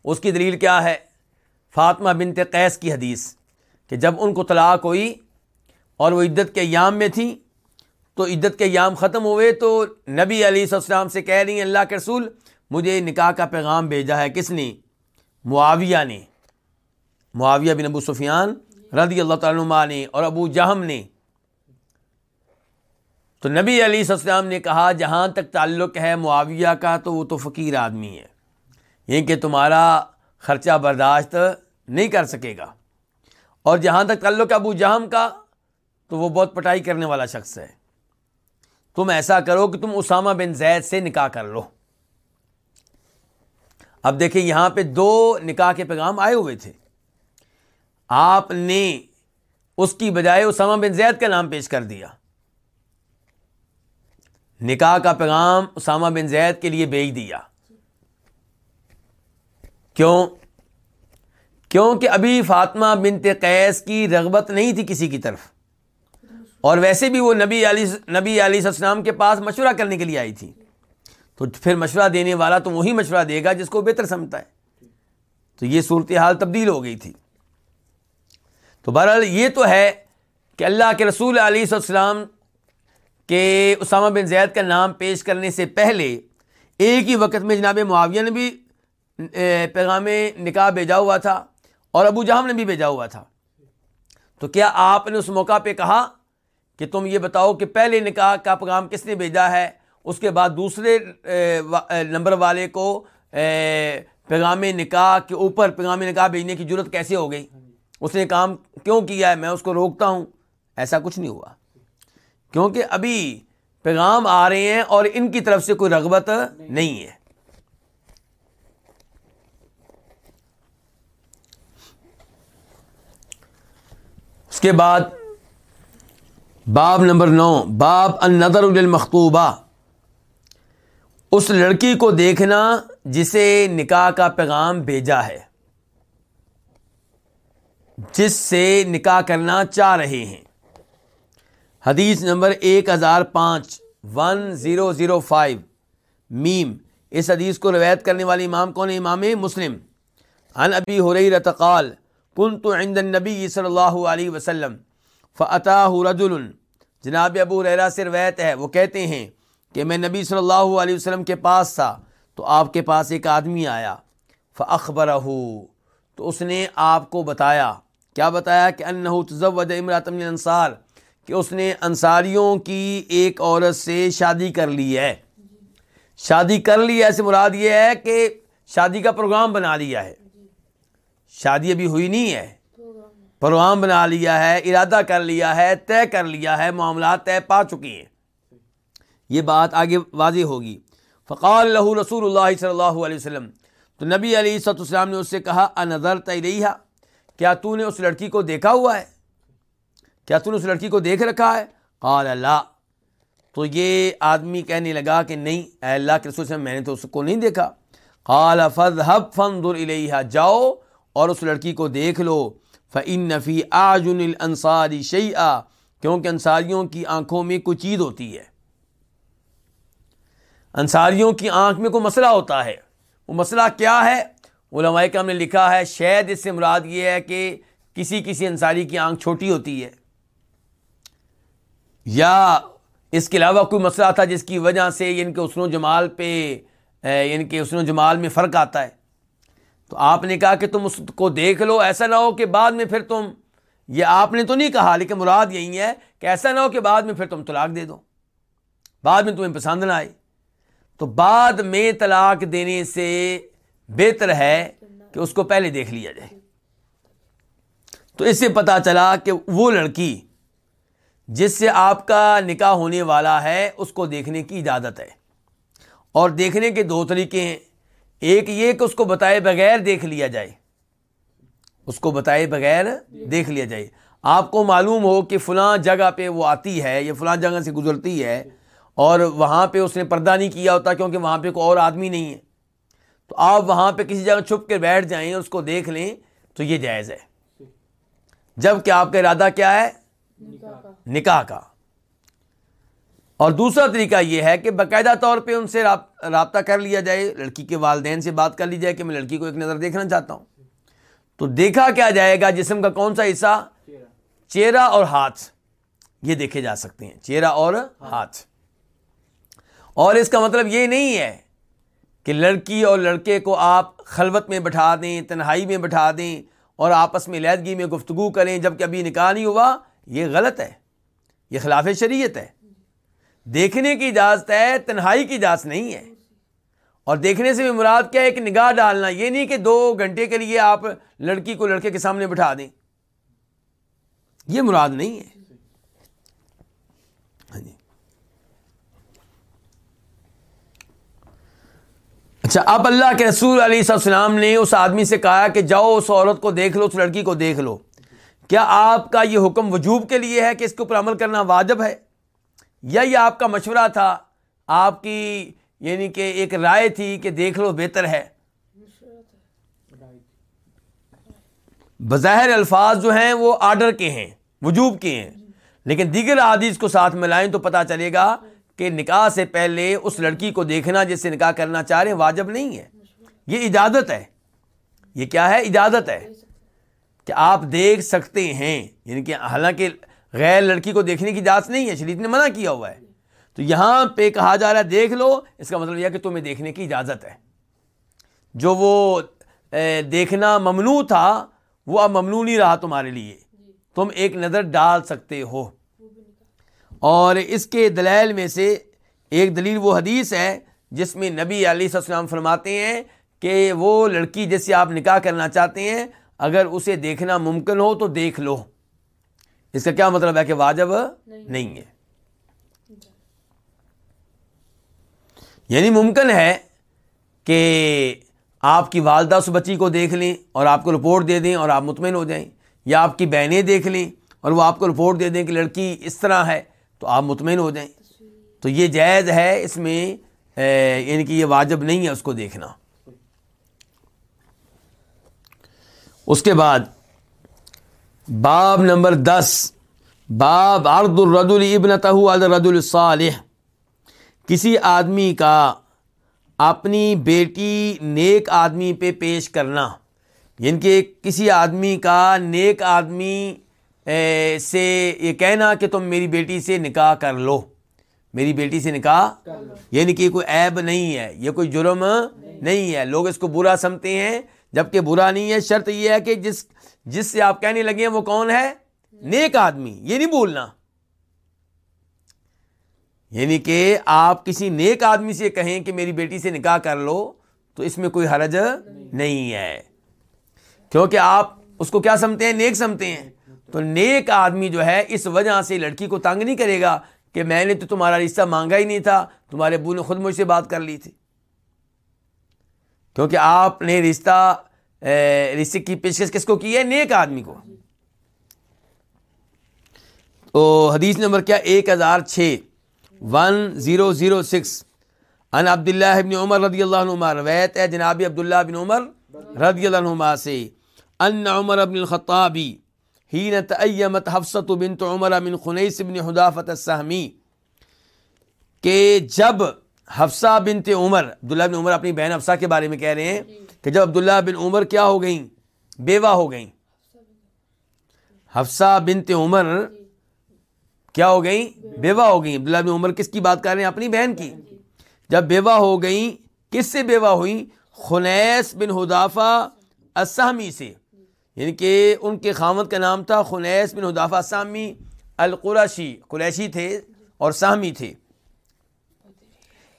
اس کی دلیل کیا ہے؟ فاطمہ بنت قیس کی حدیث کہ جب ان کو طلاق ہوئی اور وہ عدت کے ایام میں تھیں تو عدت کے ایام ختم ہوئے تو نبی علیہ السلام سے کہہ رہی ہیں، اللہ کے رسول، مجھے نکاح کا پیغام بھیجا ہے، کس نے؟ معاویہ نے۔ معاویہ بن ابو سفیان رضی اللہ تعالیٰ نے اور ابو جہم نے۔ تو نبی علیہ السلام نے کہا، جہاں تک تعلق ہے معاویہ کا تو وہ تو فقیر آدمی ہے۔ یہ کہ تمہارا خرچہ برداشت نہیں کر سکے گا۔ اور جہاں تک تعلق ہے ابو جہم کا تو وہ بہت پٹائی کرنے والا شخص ہے۔ تم ایسا کرو کہ تم اسامہ بن زید سے نکاح کر لو۔ اب دیکھیں یہاں پہ دو نکاح کے پیغام آئے ہوئے تھے۔ آپ نے اس کی بجائے اسامہ بن زید کا نام پیش کر دیا۔ نکاح کا پیغام اسامہ بن زید کے لیے بھیج دیا۔ کیوں؟ کیونکہ ابھی فاطمہ بنت قیس کی رغبت نہیں تھی کسی کی طرف۔ اور ویسے بھی وہ نبی علی نبی علیہ السلام کے پاس مشورہ کرنے کے لیے آئی تھی۔ تو پھر مشورہ دینے والا تو وہی مشورہ دے گا جس کو بہتر سمجھتا ہے۔ تو یہ صورتحال تبدیل ہو گئی تھی۔ تو بہرحال یہ تو ہے کہ اللہ کے رسول علیہ السلام کے اسامہ بن زید کا نام پیش کرنے سے پہلے ایک ہی وقت میں جناب معاویہ نے بھی پیغام نکاح بھیجا ہوا تھا اور ابو جہم نے بھی بھیجا ہوا تھا۔ تو کیا آپ نے اس موقع پہ کہا کہ تم یہ بتاؤ کہ پہلے نکاح کا پیغام کس نے بھیجا ہے؟ اس کے بعد دوسرے نمبر والے کو پیغام نکاح کے اوپر پیغام نکاح بھیجنے کی ضرورت کیسے ہو گئی؟ اس نے کام کیوں کیا ہے؟ میں اس کو روکتا ہوں۔ ایسا کچھ نہیں ہوا۔ کیونکہ ابھی پیغام آ رہے ہیں اور ان کی طرف سے کوئی رغبت نہیں ہے۔ اس کے بعد باب نمبر نو، باب النظر المختوبہ اس لڑکی کو دیکھنا جسے نکاح کا پیغام بھیجا ہے، جس سے نکاح کرنا چاہ رہے ہیں۔ حدیث نمبر ایک ہزار پانچ، ون زیرو زیرو فائیو۔ میم، اس حدیث کو روایت کرنے والی امام کون امام مسلم۔ ان ابی ہو رہی رتقال کن تو عند نبی صلی اللہ علیہ وسلم۔ فعطا رجل۔ جناب ابو ریرا سے روایت ہے، وہ کہتے ہیں کہ میں نبی صلی اللہ علیہ وسلم کے پاس تھا، تو آپ کے پاس ایک آدمی آیا۔ فخبر تو اس نے آپ کو بتایا۔ کیا بتایا؟ کہ انہو پروگرام بنا لیا ہے، ارادہ کر لیا ہے، طے کر لیا ہے، معاملات طے پا چکی ہیں۔ یہ بات آگے واضح ہوگی۔ فقال اللہ رسول اللہ صلی اللہ علیہ وسلم، تو نبی علی صد السلام نے اس سے کہا انظر تیرہ کیا تو نے اس لڑکی کو دیکھا ہوا ہے؟ کیا تو نے اس لڑکی کو دیکھ رکھا ہے؟ قال اللہ تو یہ آدمی کہنے لگا کہ نہیں، اے اللہ کے رسول میں نے تو اس کو نہیں دیکھا۔ قال فضحب فنظر الیہا، جاؤ اور اس لڑکی کو دیکھ لو۔ فعن نفی آجن الانصاری شعیٰ کیونکہ انصاریوں کی آنکھوں میں کوئی چیز ہوتی ہے۔ انصاریوں کی آنکھ میں کوئی مسئلہ ہوتا ہے۔ وہ مسئلہ کیا ہے؟ علماء کرام نے لکھا ہے، شاید اس سے مراد یہ ہے کہ کسی کسی انصاری کی آنکھ چھوٹی ہوتی ہے۔ یا اس کے علاوہ کوئی مسئلہ تھا جس کی وجہ سے یعنی کہ حسن و جمال پہ یعنی کہ حسن و جمال میں فرق آتا ہے۔ تو آپ نے کہا کہ تم اس کو دیکھ لو، ایسا نہ ہو کہ بعد میں پھر تم، یہ آپ نے تو نہیں کہا، لیکن مراد یہی ہے کہ ایسا نہ ہو کہ بعد میں پھر تم طلاق دے دو۔ بعد میں تمہیں پسند نہ آئے۔ تو بعد میں طلاق دینے سے بہتر ہے کہ اس کو پہلے دیکھ لیا جائے۔ تو اس سے پتا چلا کہ وہ لڑکی جس سے آپ کا نکاح ہونے والا ہے، اس کو دیکھنے کی اجازت ہے۔ اور دیکھنے کے دو طریقے ہیں۔ ایک یہ کہ اس کو بتائے بغیر دیکھ لیا جائے۔ اس کو بتائے بغیر دیکھ لیا جائے۔ آپ کو معلوم ہو کہ فلاں جگہ پہ وہ آتی ہے، یا فلاں جگہ سے گزرتی ہے اور وہاں پہ اس نے پردہ نہیں کیا ہوتا کیونکہ وہاں پہ کوئی اور آدمی نہیں ہے۔ تو آپ وہاں پہ کسی جگہ چھپ کے بیٹھ جائیں، اس کو دیکھ لیں تو یہ جائز ہے۔ جبکہ آپ کا ارادہ کیا ہے؟ نکاح کا۔ اور دوسرا طریقہ یہ ہے کہ باقاعدہ طور پہ ان سے رابطہ کر لیا جائے لڑکی کے والدین سے بات کر لی جائے کہ میں لڑکی کو ایک نظر دیکھنا چاہتا ہوں۔ تو دیکھا کیا جائے گا جسم کا کون سا حصہ؟ چہرہ۔ اور ہاتھ۔ یہ دیکھے جا سکتے ہیں چہرہ اور ہاتھ۔ اور اس کا مطلب یہ نہیں ہے کہ لڑکی اور لڑکے کو آپ خلوت میں بٹھا دیں تنہائی میں بٹھا دیں اور آپس میں علیحدگی میں گفتگو کریں جبکہ ابھی نکاح نہیں ہوا یہ غلط ہے۔ یہ خلاف شریعت ہے۔ دیکھنے کی اجازت ہے، تنہائی کی اجازت نہیں ہے۔ اور دیکھنے سے بھی مراد کیا ہے، ایک نگاہ ڈالنا۔ یہ نہیں کہ دو گھنٹے کے لیے آپ لڑکی کو لڑکے کے سامنے بٹھا دیں۔ یہ مراد نہیں ہے۔ ہاں جی۔ اچھا اب اللہ کے رسول علیہ السلام نے اس آدمی سے کہا کہ جاؤ، اس عورت کو دیکھ لو، اس لڑکی کو دیکھ لو۔ کیا آپ کا یہ حکم وجوب کے لیے ہے کہ اس کے اوپر عمل کرنا واجب ہے؟ یا یہ آپ کا مشورہ تھا، آپ کی یعنی کہ ایک رائے تھی کہ دیکھ لو بہتر ہے۔ بظاہر الفاظ جو ہیں وہ آرڈر کے ہیں، وجوب کے ہیں، لیکن دیگر عادیث کو ساتھ ملائیں تو پتہ چلے گا کہ نکاح سے پہلے اس لڑکی کو دیکھنا جس سے نکاح کرنا چاہ رہے ہیں واجب نہیں ہے۔ یہ اجازت ہے۔ یہ کیا ہے؟ اجازت ہے کہ آپ دیکھ سکتے ہیں۔ یعنی کہ حالانکہ غیر لڑکی کو دیکھنے کی اجازت نہیں ہے شریف نے منع کیا ہوا ہے۔ تو یہاں پہ کہا جا رہا ہے، دیکھ لو، اس کا مطلب یہ کہ تمہیں دیکھنے کی اجازت ہے۔ جو وہ دیکھنا ممنوع تھا، وہ اب ممنوع نہیں رہا تمہارے لیے۔ تم ایک نظر ڈال سکتے ہو۔ اور اس کے دلیل میں سے ایک دلیل وہ حدیث ہے، جس میں نبی علیہ السلام فرماتے ہیں کہ وہ لڑکی جس سے آپ نکاح کرنا چاہتے ہیں، اگر اسے دیکھنا ممکن ہو تو دیکھ لو۔ اس کا کیا مطلب ہے کہ واجب نہیں ہے۔ یعنی ممکن ہے کہ آپ کی والدہ اس بچی کو دیکھ لیں اور آپ کو رپورٹ دے دیں اور آپ مطمئن ہو جائیں یا آپ کی بہنیں دیکھ لیں اور وہ آپ کو رپورٹ دے دیں کہ لڑکی اس طرح ہے تو آپ مطمئن ہو جائیں۔ تو یہ جائز ہے اس میں یعنی کہ یہ واجب نہیں ہے اس کو دیکھنا۔ اس کے بعد باب نمبر دس۔ باب ارد الرد البن رد الصالح۔ کسی آدمی کا اپنی بیٹی نیک آدمی پہ پیش کرنا۔ یعنی کہ کسی آدمی کا نیک آدمی سے یہ کہنا کہ تم میری بیٹی سے نکاح کر لو۔ میری بیٹی سے نکاح یعنی کہ کوئی عیب نہیں ہے، یہ کوئی جرم نہیں ہے۔ لوگ اس کو برا سمتے ہیں۔ جبکہ برا نہیں ہے، شرط یہ ہے کہ جس جس سے آپ کہنے لگے ہیں وہ کون ہے؟ نیک آدمی، یہ نہیں بولنا۔ یعنی کہ آپ کسی نیک آدمی سے کہیں کہ میری بیٹی سے نکاح کر لو، تو اس میں کوئی حرج نہیں ہے۔ کیونکہ آپ اس کو کیا سمتے ہیں؟ نیک سمتے ہیں۔ تو نیک آدمی جو ہے، اس وجہ سے لڑکی کو تنگ نہیں کرے گا کہ میں نے تو تمہارا رشتہ مانگا ہی نہیں تھا، تمہارے ابو نے خود مجھ سے بات کر لی تھی۔ کیونکہ آپ نے رشتہ رشتے کی پیشکش کس کو کی ہے؟ نیک آدمی کو۔ تو حدیث نمبر کیا؟ ایک ہزار چھ۔ ون زیرو زیرو سکس ان عبداللہ ابن عمر رضی اللہ عنہ روایت ہے جناب عبداللہ بن عمر رضی اللہ عنہ سے۔ ان عمر بن الخطابی ہین تیمت حفصت بنت عمر من خنیس بن حدافت السہمی کہ جب حفصہ بنت عمر عبداللہ بن عمر اپنی بہن حفصہ کے بارے میں کہہ رہے ہیں کہ جب عبداللہ بن عمر کیا ہو گئیں؟ بیوہ ہو گئیں۔ حفصہ بنت عمر کیا ہو گئیں؟ بیوہ ہو گئیں۔ عبداللہ بن عمر کس کی بات کر رہے ہیں؟ اپنی بہن کی۔ جب بیوہ ہو گئیں کس سے بیوہ ہوئیں؟ خنیس بن حدافہ اسہمی سے۔ یعنی کہ ان کے خامد کا نام تھا خنیس بن حدافہ اسامی القرشی قریشی تھے اور سامی تھے۔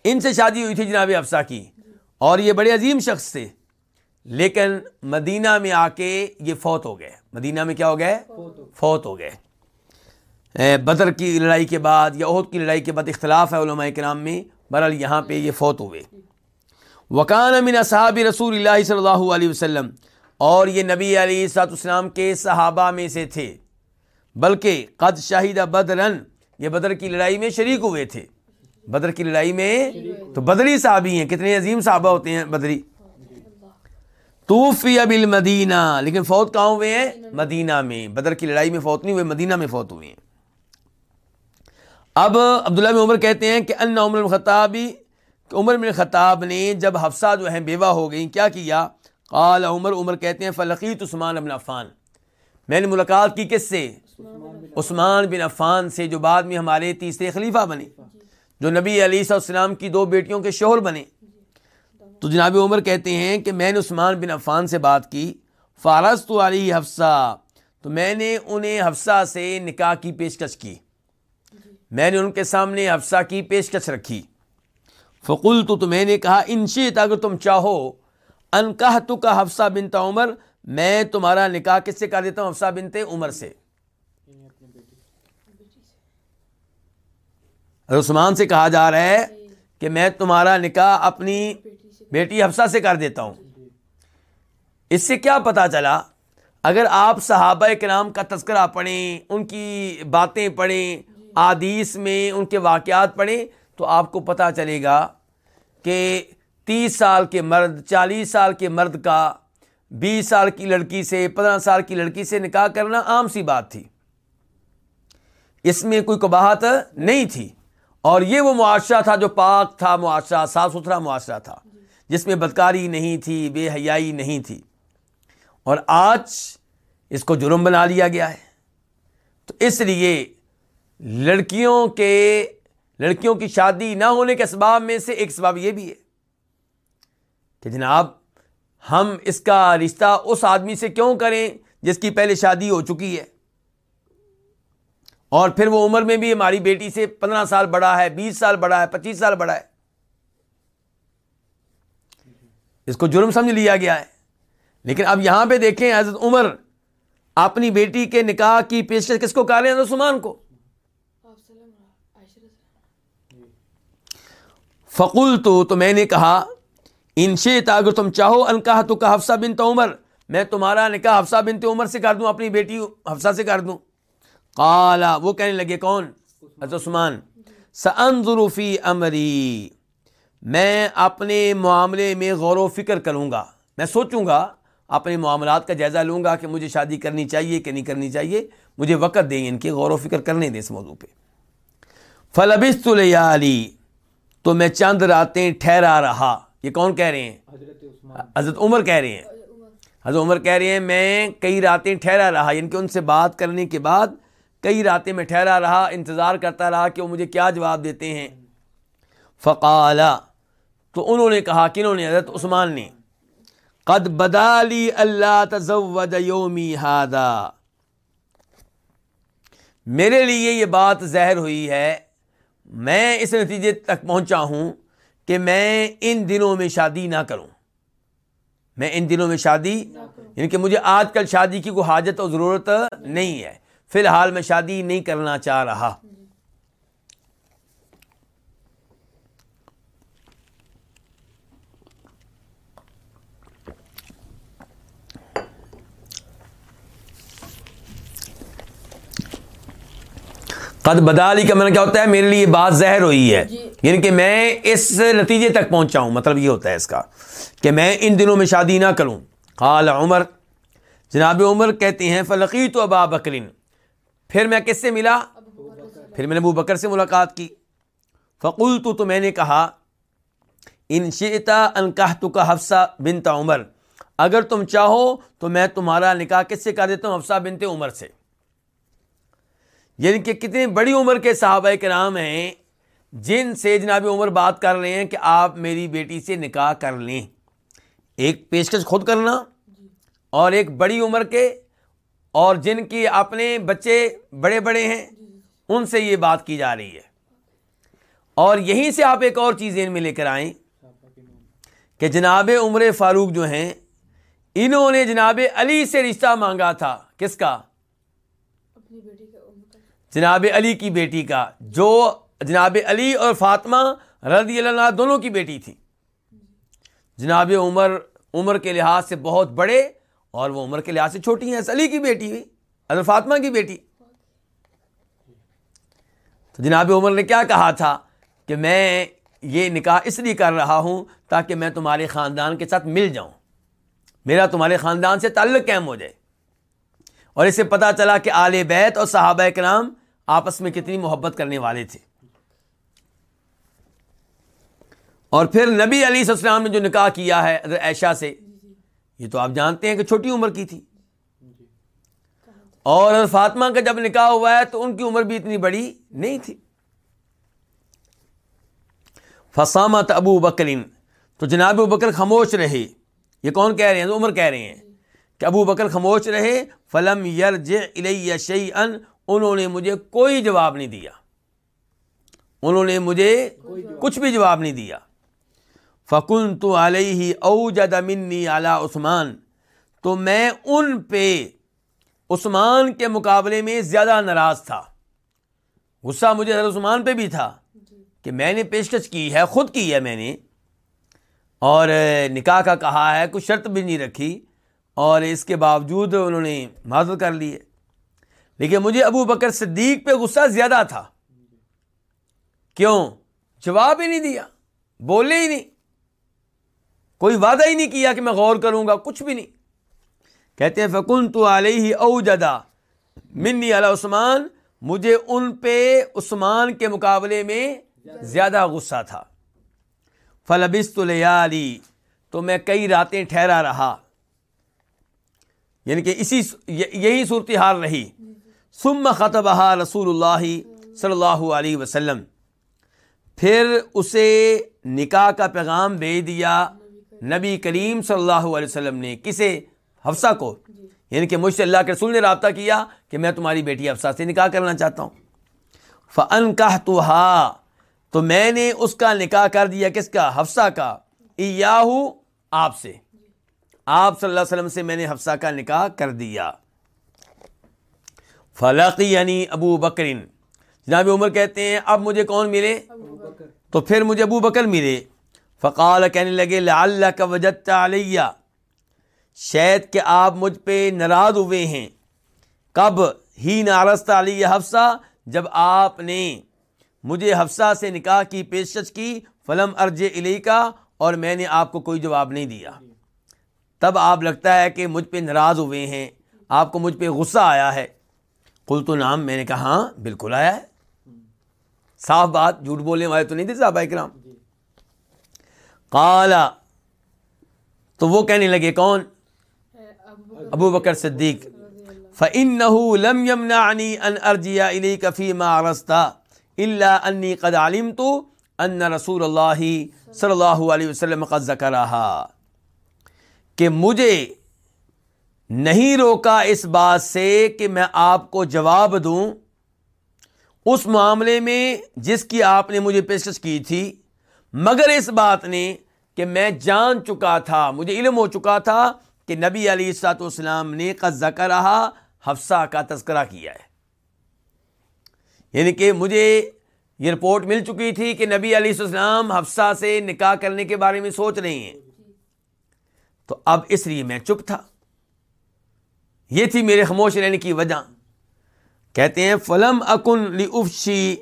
ان سے شادی ہوئی تھی جناب افسا کی، اور یہ بڑے عظیم شخص تھے۔ لیکن مدینہ میں آ کے یہ فوت ہو گئے۔ مدینہ میں کیا ہو گئے؟ فوت ہو گئے۔ بدر کی لڑائی کے بعد یا عہد کی لڑائی کے بعد اختلاف ہے علماء کرام میں۔ برحال یہاں پہ یہ فوت ہوئے۔ وکان امین صحاب رسول اللہ صلی اللہ علیہ وسلم، اور یہ نبی علیہ سات اسلام کے صحابہ میں سے تھے۔ بلکہ قد شاہدہ بدرن، یہ بدر کی لڑائی میں شریک ہوئے تھے۔ بدر کی لڑائی میں تو بدری صحابی ہیں کتنے عظیم صحابہ ہوتے ہیں بدری۔ توفی اب المدینہ لیکن فوت کہاں ہوئے ہیں؟ مدینہ میں۔ بدر کی لڑائی میں فوت نہیں ہوئے مدینہ میں فوت ہوئے ہیں۔ اب عبداللہ بن عمر کہتے ہیں کہ ان عمر الخطابی عمر بن خطاب نے جب حفصہ جو ہیں بیوہ ہو گئیں کیا کیا؟ قال عمر عمر کہتے ہیں فلقیت عثمان ابن عفان۔ میں نے ملاقات کی کس سے؟ عثمان بن عفان سے جو بعد میں ہمارے تیسرے خلیفہ بنے۔ جو نبی علیہ السلام کی دو بیٹیوں کے شوہر بنے۔ تو جناب عمر کہتے ہیں کہ میں نے عثمان بن عفان سے بات کی فارس تو علی حفصہ، تو میں نے انہیں حفصہ سے نکاح کی پیشکش کی۔ میں نے ان کے سامنے حفصہ کی پیشکش رکھی۔ فقول تو میں نے کہا انشیت اگر تم چاہو انکہ تو کا حفصہ بنتا عمر، میں تمہارا نکاح کس سے کر دیتا ہوں؟ حفصہ بنتے عمر سے۔ عثمان سے کہا جا رہا ہے کہ میں تمہارا نکاح اپنی بیٹی حفصہ سے کر دیتا ہوں۔ اس سے کیا پتا چلا؟ اگر آپ صحابہ کرام کا تذکرہ پڑھیں ان کی باتیں پڑھیں آدیس میں ان کے واقعات پڑھیں تو آپ کو پتہ چلے گا کہ تیس سال کے مرد چالیس سال کے مرد کا بیس سال کی لڑکی سے پندرہ سال کی لڑکی سے نکاح کرنا عام سی بات تھی۔ اس میں کوئی کباہت نہیں تھی۔ اور یہ وہ معاشرہ تھا جو پاک تھا معاشرہ، صاف ستھرا معاشرہ تھا، جس میں بدکاری نہیں تھی، بے حیائی نہیں تھی۔ اور آج اس کو جرم بنا لیا گیا ہے۔ تو اس لیے لڑکیوں کے، لڑکیوں کی شادی نہ ہونے کے اسباب میں سے ایک اسباب یہ بھی ہے کہ جناب، ہم اس کا رشتہ اس آدمی سے کیوں کریں جس کی پہلے شادی ہو چکی ہے؟ اور پھر وہ عمر میں بھی ہماری بیٹی سے پندرہ سال بڑا ہے، بیس سال بڑا ہے، پچیس سال بڑا ہے۔ اس کو جرم سمجھ لیا گیا ہے۔ لیکن اب یہاں پہ دیکھیں حضرت عمر اپنی بیٹی کے نکاح کی پیشکش کس کو کہہ رہے ہیں؟ عثمان کو۔ فقول تو تو میں نے کہا انشے اگر تم چاہو، ان تو کہ حفصہ بنت عمر۔ میں تمہارا نکاح حفصہ بنت عمر سے کر دوں، اپنی بیٹی حفصہ سے کر دوں۔ کالا وہ کہنے لگے کون؟ حضرت عثمان۔ سنظرفی امری میں اپنے معاملے میں غور و فکر کروں گا۔ میں سوچوں گا اپنے معاملات کا جائزہ لوں گا کہ مجھے شادی کرنی چاہیے کہ نہیں کرنی چاہیے۔ مجھے وقت دیں ان کے غور و فکر کرنے دیں اس موضوع پہ۔ فلبست علی تو میں چند راتیں ٹھہرا رہا۔ یہ کون کہہ رہے ہیں؟ حضرت عمر کہہ رہے ہیں۔ حضرت عمر کہہ رہے ہیں میں کئی راتیں ٹھہرا رہا۔ یعنی کہ ان سے بات کرنے کے بعد کئی راتیں میں ٹھہرا رہا، انتظار کرتا رہا کہ وہ مجھے کیا جواب دیتے ہیں۔ فقالا تو انہوں نے کہا کہ انہوں نے حضرت عثمان نے، قد بدالی اللہ تزود یومی ہادا میرے لیے یہ بات زہر ہوئی ہے۔ میں اس نتیجے تک پہنچا ہوں کہ میں ان دنوں میں شادی نہ کروں۔ میں ان دنوں میں شادی یعنی کہ مجھے آج کل شادی کی کوئی حاجت اور ضرورت نہیں ہے۔ فی الحال میں شادی نہیں کرنا چاہ رہا۔ قد بدالی کا من کیا ہوتا ہے میرے لیے بات زہر ہوئی ہے۔ جی۔ یعنی کہ میں اس نتیجے تک پہنچا ہوں مطلب یہ ہوتا ہے اس کا کہ میں ان دنوں میں شادی نہ کروں۔ قال عمر جناب عمر کہتے ہیں فلقی تو ابا بکرین پھر میں کس سے ملا؟ پھر میں نے ابو بکر سے ملاقات کی۔ فقول تو تو میں نے کہا، ان شیتا انکاہ تو کا حفصہ بنتا عمر۔ اگر تم چاہو تو میں تمہارا نکاح کس سے کر دیتا ہوں؟ حفصہ بنتے عمر سے۔ یعنی کہ کتنی بڑی عمر کے صحابہ کے نام ہیں، جن سے جناب عمر بات کر رہے ہیں کہ آپ میری بیٹی سے نکاح کر لیں۔ ایک پیشکش خود کرنا اور ایک بڑی عمر کے اور جن کی اپنے بچے بڑے بڑے ہیں ان سے یہ بات کی جا رہی ہے۔ اور یہیں سے آپ ایک اور چیز ان میں لے کر آئیں کہ جناب عمر فاروق جو ہیں انہوں نے جناب علی سے رشتہ مانگا تھا۔ کس کا؟ جناب علی کی بیٹی کا جو جناب علی اور فاطمہ رضی اللہ دونوں کی بیٹی تھی جناب عمر عمر کے لحاظ سے بہت بڑے اور وہ عمر کے لحاظ سے چھوٹی ہیں، علی کی بیٹی ہوئی فاطمہ کی بیٹی۔ تو جناب عمر نے کیا کہا تھا کہ میں یہ نکاح اس لیے کر رہا ہوں تاکہ میں تمہارے خاندان کے ساتھ مل جاؤں۔ میرا تمہارے خاندان سے تعلق قائم ہو جائے۔ اور اسے پتا چلا کہ آل بیت اور صحابہ کرام آپس میں کتنی محبت کرنے والے تھے۔ اور پھر نبی علی السلام نے جو نکاح کیا ہے عائشہ سے یہ تو آپ جانتے ہیں کہ چھوٹی عمر کی تھی۔ اور فاطمہ کا جب نکاح ہوا ہے تو ان کی عمر بھی اتنی بڑی نہیں تھی۔ فسامت ابو بکرین تو جناب ابو بکر خاموش رہے۔ یہ کون کہہ رہے ہیں؟ عمر کہہ رہے ہیں کہ ابو بکر خاموش رہے۔ فلم یر جی ان انہوں نے مجھے کوئی جواب نہیں دیا۔ انہوں نے مجھے کچھ بھی جواب نہیں دیا۔ فکن تو علیہ او جد منی اعلیٰ عثمان تو میں ان پہ عثمان کے مقابلے میں زیادہ ناراض تھا۔ غصہ مجھے حضرت عثمان پہ بھی تھا کہ میں نے پیشکش کی ہے خود کی ہے میں نے۔ اور نکاح کا کہا ہے کچھ شرط بھی نہیں رکھی۔ اور اس کے باوجود انہوں نے معذرت کر لی ہے۔ لیکن مجھے ابو بکر صدیق پہ غصہ زیادہ تھا۔ کیوں؟ جواب ہی نہیں دیا بولے ہی نہیں۔ کوئی وعدہ ہی نہیں کیا کہ میں غور کروں گا، کچھ بھی نہیں۔ کہتے ہیں فکن تو علیہ او جدا منی علی عثمان۔ مجھے ان پہ عثمان کے مقابلے میں زیادہ غصہ تھا۔ فلبست لیالی تو میں کئی راتیں ٹھہرا رہا۔ یعنی کہ اسی یہی صورتحال رہی۔ سم خطبہ رسول اللہ صلی اللہ علیہ وسلم۔ پھر اسے نکاح کا پیغام دے دیا۔ نبی کریم صلی اللہ علیہ وسلم نے کسے حفصہ کو یعنی کہ مجھ سے اللہ کے رسول نے رابطہ کیا کہ میں تمہاری بیٹی حفصہ سے نکاح کرنا چاہتا ہوں۔ فن کا تو میں نے اس کا نکاح کر دیا کس کا؟ حفصہ کا۔ ایاہو آپ سے۔ آپ صلی اللہ علیہ وسلم سے میں نے حفصہ کا نکاح کر دیا۔ فلقی یعنی ابو بکرین جناب عمر کہتے ہیں اب مجھے کون ملے؟ تو پھر مجھے ابو بکر ملے۔ فقال کہنے لگے اللہ کا وجد علیہ۔ شاید کہ آپ مجھ پہ ناراض ہوئے ہیں۔ کب؟ ہی نارست علی حفصہ، جب آپ نے مجھے حفصہ سے نکاح کی پیشکش کی، فلم ارج علی کا اور میں نے آپ کو کوئی جواب نہیں دیا۔ تب آپ لگتا ہے کہ مجھ پہ ناراض ہوئے ہیں۔ آپ کو مجھ پہ غصہ آیا ہے۔ کل تو نام میں نے کہا ہاں بالکل آیا ہے۔ صاف بات، جھوٹ بولنے والے تو نہیں تھے صاحب کرام۔ کالا تو وہ کہنے لگے، کون؟ ابو بکر صدیق۔ فن لم يمنعني ان ارجع اليك فيما عرضت اللہ انی قد عالم تو ان رسول اللہ صلی اللہ علیہ وسلم قد ذکرہا کہ مجھے نہیں روکا اس بات سے کہ میں آپ کو جواب دوں۔ اس معاملے میں جس کی آپ نے مجھے پیشکش کی تھی مگر اس بات نے کہ میں جان چکا تھا، مجھے علم ہو چکا تھا کہ نبی علی سات والسلام نے قد ذکرہا حفصہ کا تذکرہ کیا ہے۔ یعنی کہ مجھے یہ رپورٹ مل چکی تھی کہ نبی علیہ السلام حفصہ سے نکاح کرنے کے بارے میں سوچ رہے ہیں۔ تو اب اس لیے میں چپ تھا۔ یہ تھی میرے خاموش رہنے کی وجہ۔ کہتے ہیں، فلم اکن لی افشی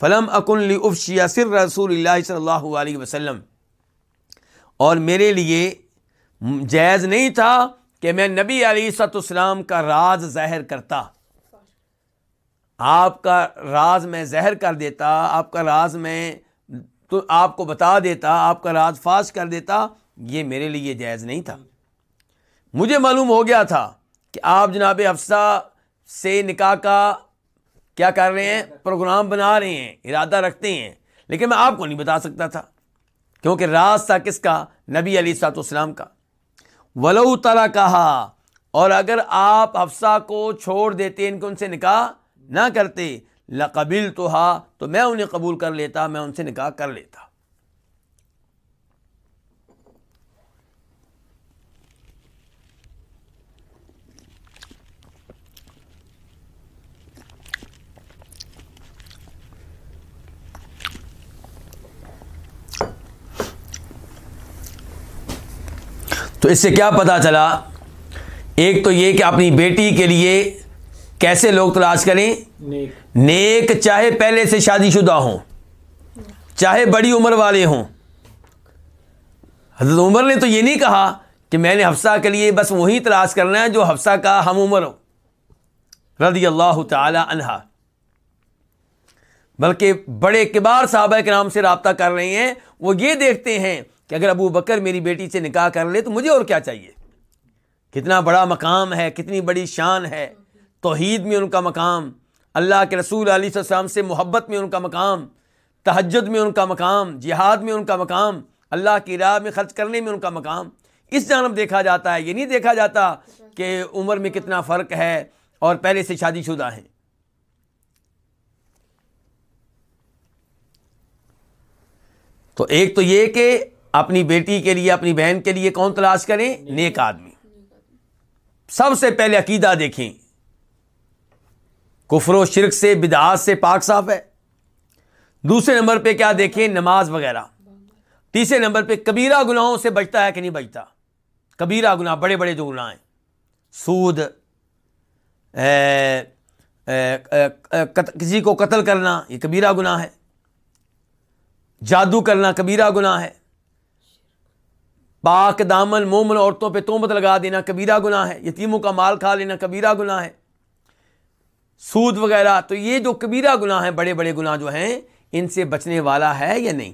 فلم اکن لی افشی سر رسول اللہ صلی اللہ علیہ وسلم۔ اور میرے لیے جائز نہیں تھا کہ میں نبی علی ست اسلام کا راز ظاہر کرتا۔ آپ کا راز میں زہر کر دیتا، آپ کا راز میں تو آپ کو بتا دیتا، آپ کا راز فاش کر دیتا، یہ میرے لیے جائز نہیں تھا۔ مجھے معلوم ہو گیا تھا کہ آپ جناب افسا سے نکاح کا کیا کر رہے ہیں؟ پروگرام بنا رہے ہیں، ارادہ رکھتے ہیں۔ لیکن میں آپ کو نہیں بتا سکتا تھا۔ کیونکہ راز تھا کس کا؟ نبی علی سات اسلام کا۔ ولو طرح کہا اور اگر آپ افسا کو چھوڑ دیتے، ان کو ان سے نکاح نہ کرتے لقبل تو ہا تو میں انہیں قبول کر لیتا، میں ان سے نکاح کر لیتا۔ تو اس سے کیا پتا چلا؟ ایک تو یہ کہ اپنی بیٹی کے لیے کیسے لوگ تلاش کریں؟ نیک۔ چاہے پہلے سے شادی شدہ ہوں چاہے بڑی عمر والے ہوں۔ حضرت عمر نے تو یہ نہیں کہا کہ میں نے حفصہ کے لیے بس وہی تلاش کرنا ہے جو حفصہ کا ہم عمر ہو رضی اللہ تعالی عنہا۔ بلکہ بڑے کبار صحابہ کے نام سے رابطہ کر رہے ہیں وہ یہ دیکھتے ہیں کہ اگر ابو بکر میری بیٹی سے نکاح کر لے تو مجھے اور کیا چاہیے؟ کتنا بڑا مقام ہے، کتنی بڑی شان ہے، توحید میں ان کا مقام، اللہ کے رسول علیہ السلام سے محبت میں ان کا مقام، تہجد میں ان کا مقام، جہاد میں ان کا مقام، اللہ کی راہ میں خرچ کرنے میں ان کا مقام۔ اس جانب دیکھا جاتا ہے، یہ نہیں دیکھا جاتا کہ عمر میں کتنا فرق ہے اور پہلے سے شادی شدہ ہیں۔ تو ایک تو یہ کہ اپنی بیٹی کے لیے، اپنی بہن کے لیے کون تلاش کریں؟ نیک آدمی۔ سب سے پہلے عقیدہ دیکھیں۔ کفر و شرک سے، بدعات سے پاک صاف ہے۔ دوسرے نمبر پہ کیا دیکھیں؟ نماز وغیرہ۔ تیسرے نمبر پہ کبیرہ گناہوں سے بچتا ہے کہ نہیں بچتا؟ کبیرہ گناہ، بڑے بڑے جو گناہ ہیں۔ سود کسی کو قتل کرنا، یہ کبیرہ گناہ ہے۔ جادو کرنا کبیرہ گناہ ہے۔ پاک دامن مومن عورتوں پہ تومت لگا دینا، کبیرہ گناہ ہے۔ یتیموں کا مال کھا لینا، کبیرہ گناہ ہے۔ سود وغیرہ، تو یہ جو کبیرہ گناہ ہیں، بڑے بڑے گناہ جو ہیں، ان سے بچنے والا ہے یا نہیں؟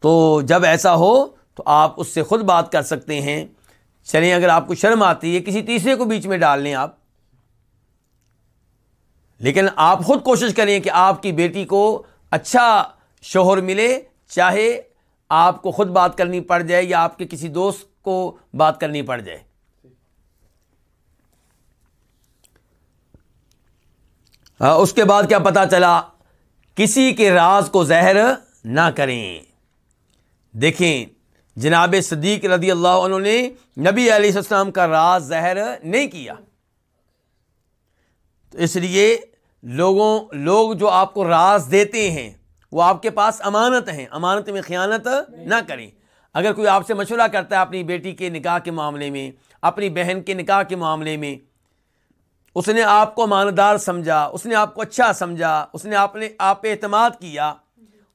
تو جب ایسا ہو، تو آپ اس سے خود بات کر سکتے ہیں۔ چلیں، اگر آپ کو شرم آتی ہے، کسی تیسرے کو بیچ میں ڈال لیں آپ۔ لیکن آپ خود کوشش کریں کہ آپ کی بیٹی کو اچھا شوہر ملے، چاہے آپ کو خود بات کرنی پڑ جائے یا آپ کے کسی دوست کو بات کرنی پڑ جائے۔ اس کے بعد کیا پتا چلا؟ کسی کے راز کو زہر نہ کریں۔ دیکھیں، جناب صدیق رضی اللہ عنہ نے نبی علیہ السلام کا راز زہر نہیں کیا۔ تو اس لیے لوگوں، لوگ جو آپ کو راز دیتے ہیں وہ آپ کے پاس امانت ہیں۔ امانت میں خیانت نہ کریں۔ اگر کوئی آپ سے مشورہ کرتا ہے اپنی بیٹی کے نکاح کے معاملے میں، اپنی بہن کے نکاح کے معاملے میں، اس نے آپ کو امانتدار سمجھا، اس نے آپ کو اچھا سمجھا، اس نے آپ نے آپ پہ اعتماد کیا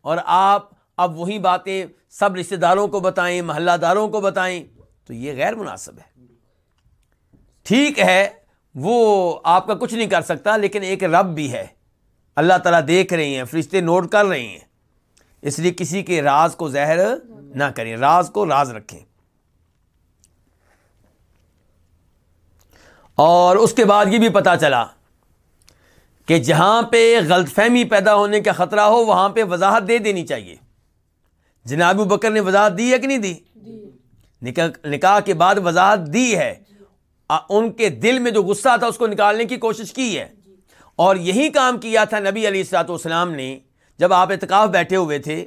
اور آپ اب وہی باتیں سب رشتے داروں کو بتائیں، محلہ داروں کو بتائیں، تو یہ غیر مناسب ہے۔ ٹھیک ہے، وہ آپ کا کچھ نہیں کر سکتا، لیکن ایک رب بھی ہے۔ اللہ تعالیٰ دیکھ رہے ہیں، فرشتے نوٹ کر رہے ہیں۔ اس لیے کسی کے راز کو زہر نہ کریں، راز کو راز رکھیں۔ اور اس کے بعد یہ بھی پتا چلا کہ جہاں پہ غلط فہمی پیدا ہونے کا خطرہ ہو، وہاں پہ وضاحت دے دینی چاہیے۔ جناب بکر نے وضاحت دی ہے کہ نہیں دی؟ نکاح کے بعد وضاحت دی ہے۔ ان کے دل میں جو غصہ تھا، اس کو نکالنے کی کوشش کی ہے۔ اور یہی کام کیا تھا نبی علی السلاط والسلام نے جب آپ اعتکاف بیٹھے ہوئے تھے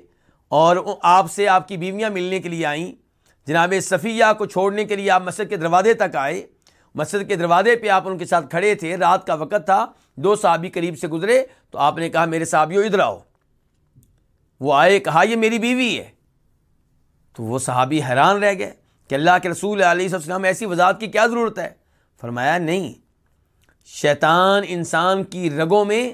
اور آپ سے آپ کی بیویاں ملنے کے لیے آئیں۔ جناب صفیہ کو چھوڑنے کے لیے آپ مسجد کے دروازے تک آئے۔ مسجد کے دروازے پہ آپ ان کے ساتھ کھڑے تھے۔ رات کا وقت تھا۔ دو صحابی قریب سے گزرے۔ تو آپ نے کہا، میرے صحابیوں ادھر آؤ۔ وہ آئے، کہا، یہ میری بیوی ہے۔ تو وہ صحابی حیران رہ گئے کہ اللہ کے رسول علیہ السلام ایسی وضاحت کی کیا ضرورت ہے؟ فرمایا، نہیں شیطان انسان کی رگوں میں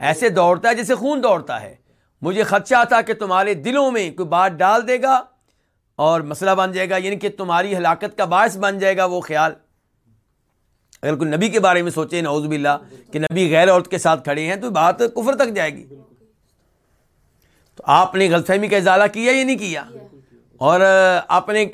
ایسے دوڑتا ہے جیسے خون دوڑتا ہے۔ مجھے خدشہ تھا کہ تمہارے دلوں میں کوئی بات ڈال دے گا اور مسئلہ بن جائے گا یعنی کہ تمہاری ہلاکت کا باعث بن جائے گا وہ خیال۔ اگر کوئی نبی کے بارے میں سوچے، نعوذ باللہ، کہ نبی غیر عورت کے ساتھ کھڑے ہیں، تو بات کفر تک جائے گی۔ تو آپ نے غلط فہمی کا اضالہ کیا یا نہیں کیا؟ اور آپ نے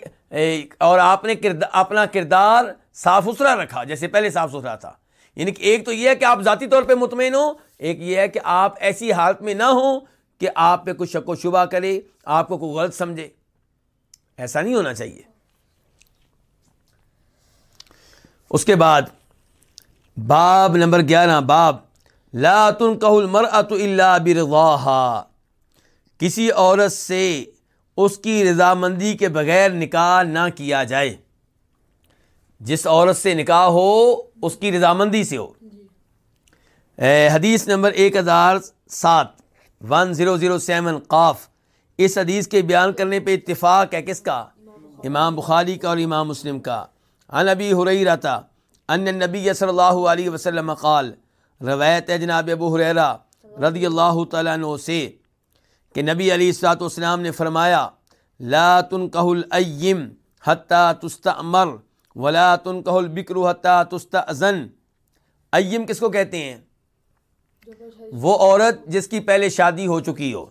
اور آپ نے اپنا کردار صاف ستھرا رکھا، جیسے پہلے صاف ستھرا تھا۔ یعنی کہ ایک تو یہ ہے کہ آپ ذاتی طور پہ مطمئن ہوں، ایک یہ ہے کہ آپ ایسی حالت میں نہ ہوں کہ آپ پہ کچھ شک و شبہ کرے، آپ کو کوئی غلط سمجھے۔ ایسا نہیں ہونا چاہیے۔ اس کے بعد، باب نمبر گیارہ، باب، لا تنکہ المرأة الا برضاها کسی عورت سے اس کی رضامندی کے بغیر نکاح نہ کیا جائے۔ جس عورت سے نکاح ہو اس کی رضامندی سے ہو۔ حدیث نمبر ایک ہزار سات ون زیرو زیرو سیون قاف۔ اس حدیث کے بیان کرنے پہ اتفاق ہے کس کا؟ امام بخاری کا اور امام مسلم کا۔ ان ابی حرئی ان نبی صلی اللہ علیہ وسلم قال روایت جناب ابو حریرا رضی اللہ تعالیٰ عنہ سے کہ نبی علی السلاط والسلام نے فرمایا لا تنکہ الیم حتیٰ تستعمر۔ ولا تنکہ البکر حتیٰ تستأذن۔ ایم کس کو کہتے ہیں؟ وہ عورت جس کی پہلے شادی ہو چکی ہو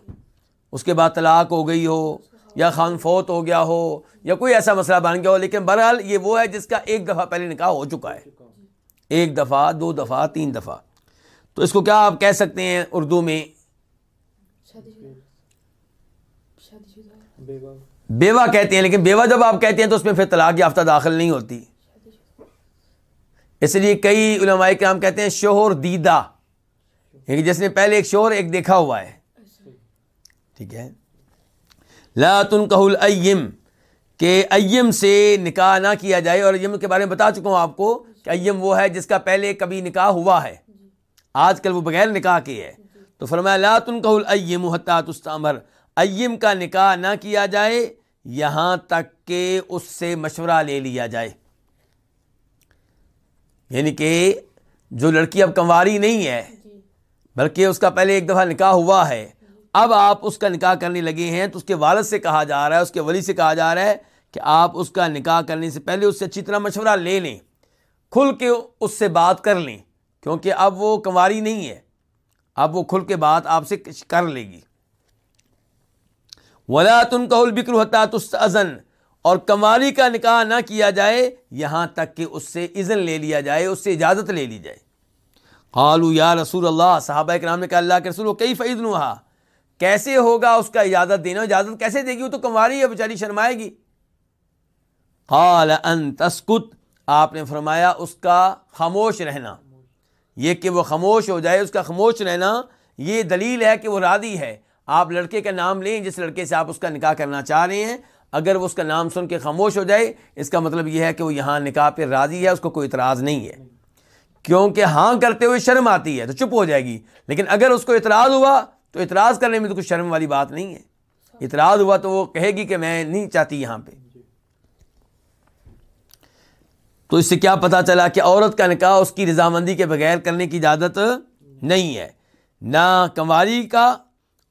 اس کے بعد طلاق ہو گئی ہو یا خان فوت ہو گیا ہو یا کوئی ایسا مسئلہ بن گیا ہو لیکن بہرحال یہ وہ ہے جس کا ایک دفعہ پہلے نکاح ہو چکا ہے۔ ایک دفعہ دو دفعہ تین دفعہ۔ تو اس کو کیا آپ کہہ سکتے ہیں اردو میں؟ بیوہ کہتے ہیں، لیکن بیوہ جب آپ کہتے ہیں تو اس میں پھر طلاق یافتہ داخل نہیں ہوتی۔ اس لیے کئی علماء کرام کہتے ہیں شوہر دیدہ۔ یعنی جس نے پہلے ایک شوہر، ایک دیکھا ہوا ہے۔ ٹھیک ہے۔ لا تنکہ ایم کہ ایم سے نکاح نہ کیا جائے۔ اور ایم کے بارے میں بتا چکا ہوں آپ کو کہ ایم وہ ہے جس کا پہلے کبھی نکاح ہوا ہے۔ آج کل وہ بغیر نکاح کی ہے۔ تو فرمایا، لا تنکہ ایم حتیٰ تستعمر۔ ایم کا نکاح نہ کیا جائے یہاں تک کہ اس سے مشورہ لے لیا جائے۔ یعنی کہ جو لڑکی اب کنواری نہیں ہے بلکہ اس کا پہلے ایک دفعہ نکاح ہوا ہے۔ اب آپ اس کا نکاح کرنے لگے ہیں تو اس کے والد سے کہا جا رہا ہے اس کے ولی سے کہا جا رہا ہے کہ آپ اس کا نکاح کرنے سے پہلے اس سے اچھی طرح مشورہ لے لیں کھل کے اس سے بات کر لیں کیونکہ اب وہ کنواری نہیں ہے۔ اب وہ کھل کے بات آپ سے کر لے گی۔ ولا تن کا البکر ہوتا ازن اور کماری کا نکاح نہ کیا جائے، یہاں تک کہ اس سے عزن لے لیا جائے، اس سے اجازت لے لی جائے۔ قالو یا رسول اللہ، صحابہ کے نام نے کہا، اللہ کے رسول کئی فعید نہا کیسے ہوگا اس کا اجازت دینا؟ اجازت کیسے دے گی؟ وہ تو کماری ہے، بیچاری شرمائے گی۔ قال ان تسکت آپ نے فرمایا، اس کا خاموش رہنا۔ یہ کہ وہ خاموش ہو جائے، اس کا خاموش رہنا، یہ دلیل ہے کہ وہ رادی ہے۔ آپ لڑکے کا نام لیں، جس لڑکے سے آپ اس کا نکاح کرنا چاہ رہے ہیں، اگر وہ اس کا نام سن کے خاموش ہو جائے، اس کا مطلب یہ ہے کہ وہ یہاں نکاح پہ راضی ہے، اس کو کوئی اعتراض نہیں ہے۔ کیونکہ ہاں کرتے ہوئے شرم آتی ہے، تو چپ ہو جائے گی۔ لیکن اگر اس کو اعتراض ہوا، تو اعتراض کرنے میں تو کچھ شرم والی بات نہیں ہے۔ اعتراض ہوا تو وہ کہے گی کہ میں نہیں چاہتی یہاں پہ۔ تو اس سے کیا پتا چلا کہ عورت کا نکاح اس کی رضامندی کے بغیر کرنے کی اجازت نہیں ہے۔ نہ کنواری کا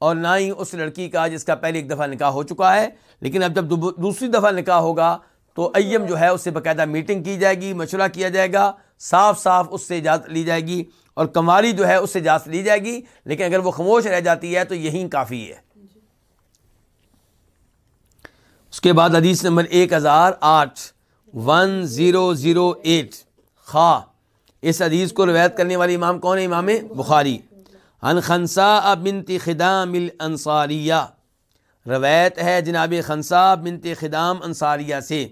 اور نہ ہی اس لڑکی کا جس کا پہلے ایک دفعہ نکاح ہو چکا ہے، لیکن اب جب دوسری دفعہ نکاح ہوگا تو ایم جو ہے اس سے باقاعدہ میٹنگ کی جائے گی، مشورہ کیا جائے گا، صاف صاف اس سے اجازت لی جائے گی اور کماری جو ہے اس سے اجازت لی جائے گی، لیکن اگر وہ خاموش رہ جاتی ہے تو یہی کافی ہے۔ اس کے بعد حدیث نمبر ایک ہزار آٹھ، ون زیرو زیرو ایٹ، خواہ، اس حدیث کو روایت کرنے والی امام کون ہے؟ امام بخاری۔ خنسا بنت خدام الانصاریہ۔ روایت ہے جناب خنسا بنت خدام انصاریہ سے۔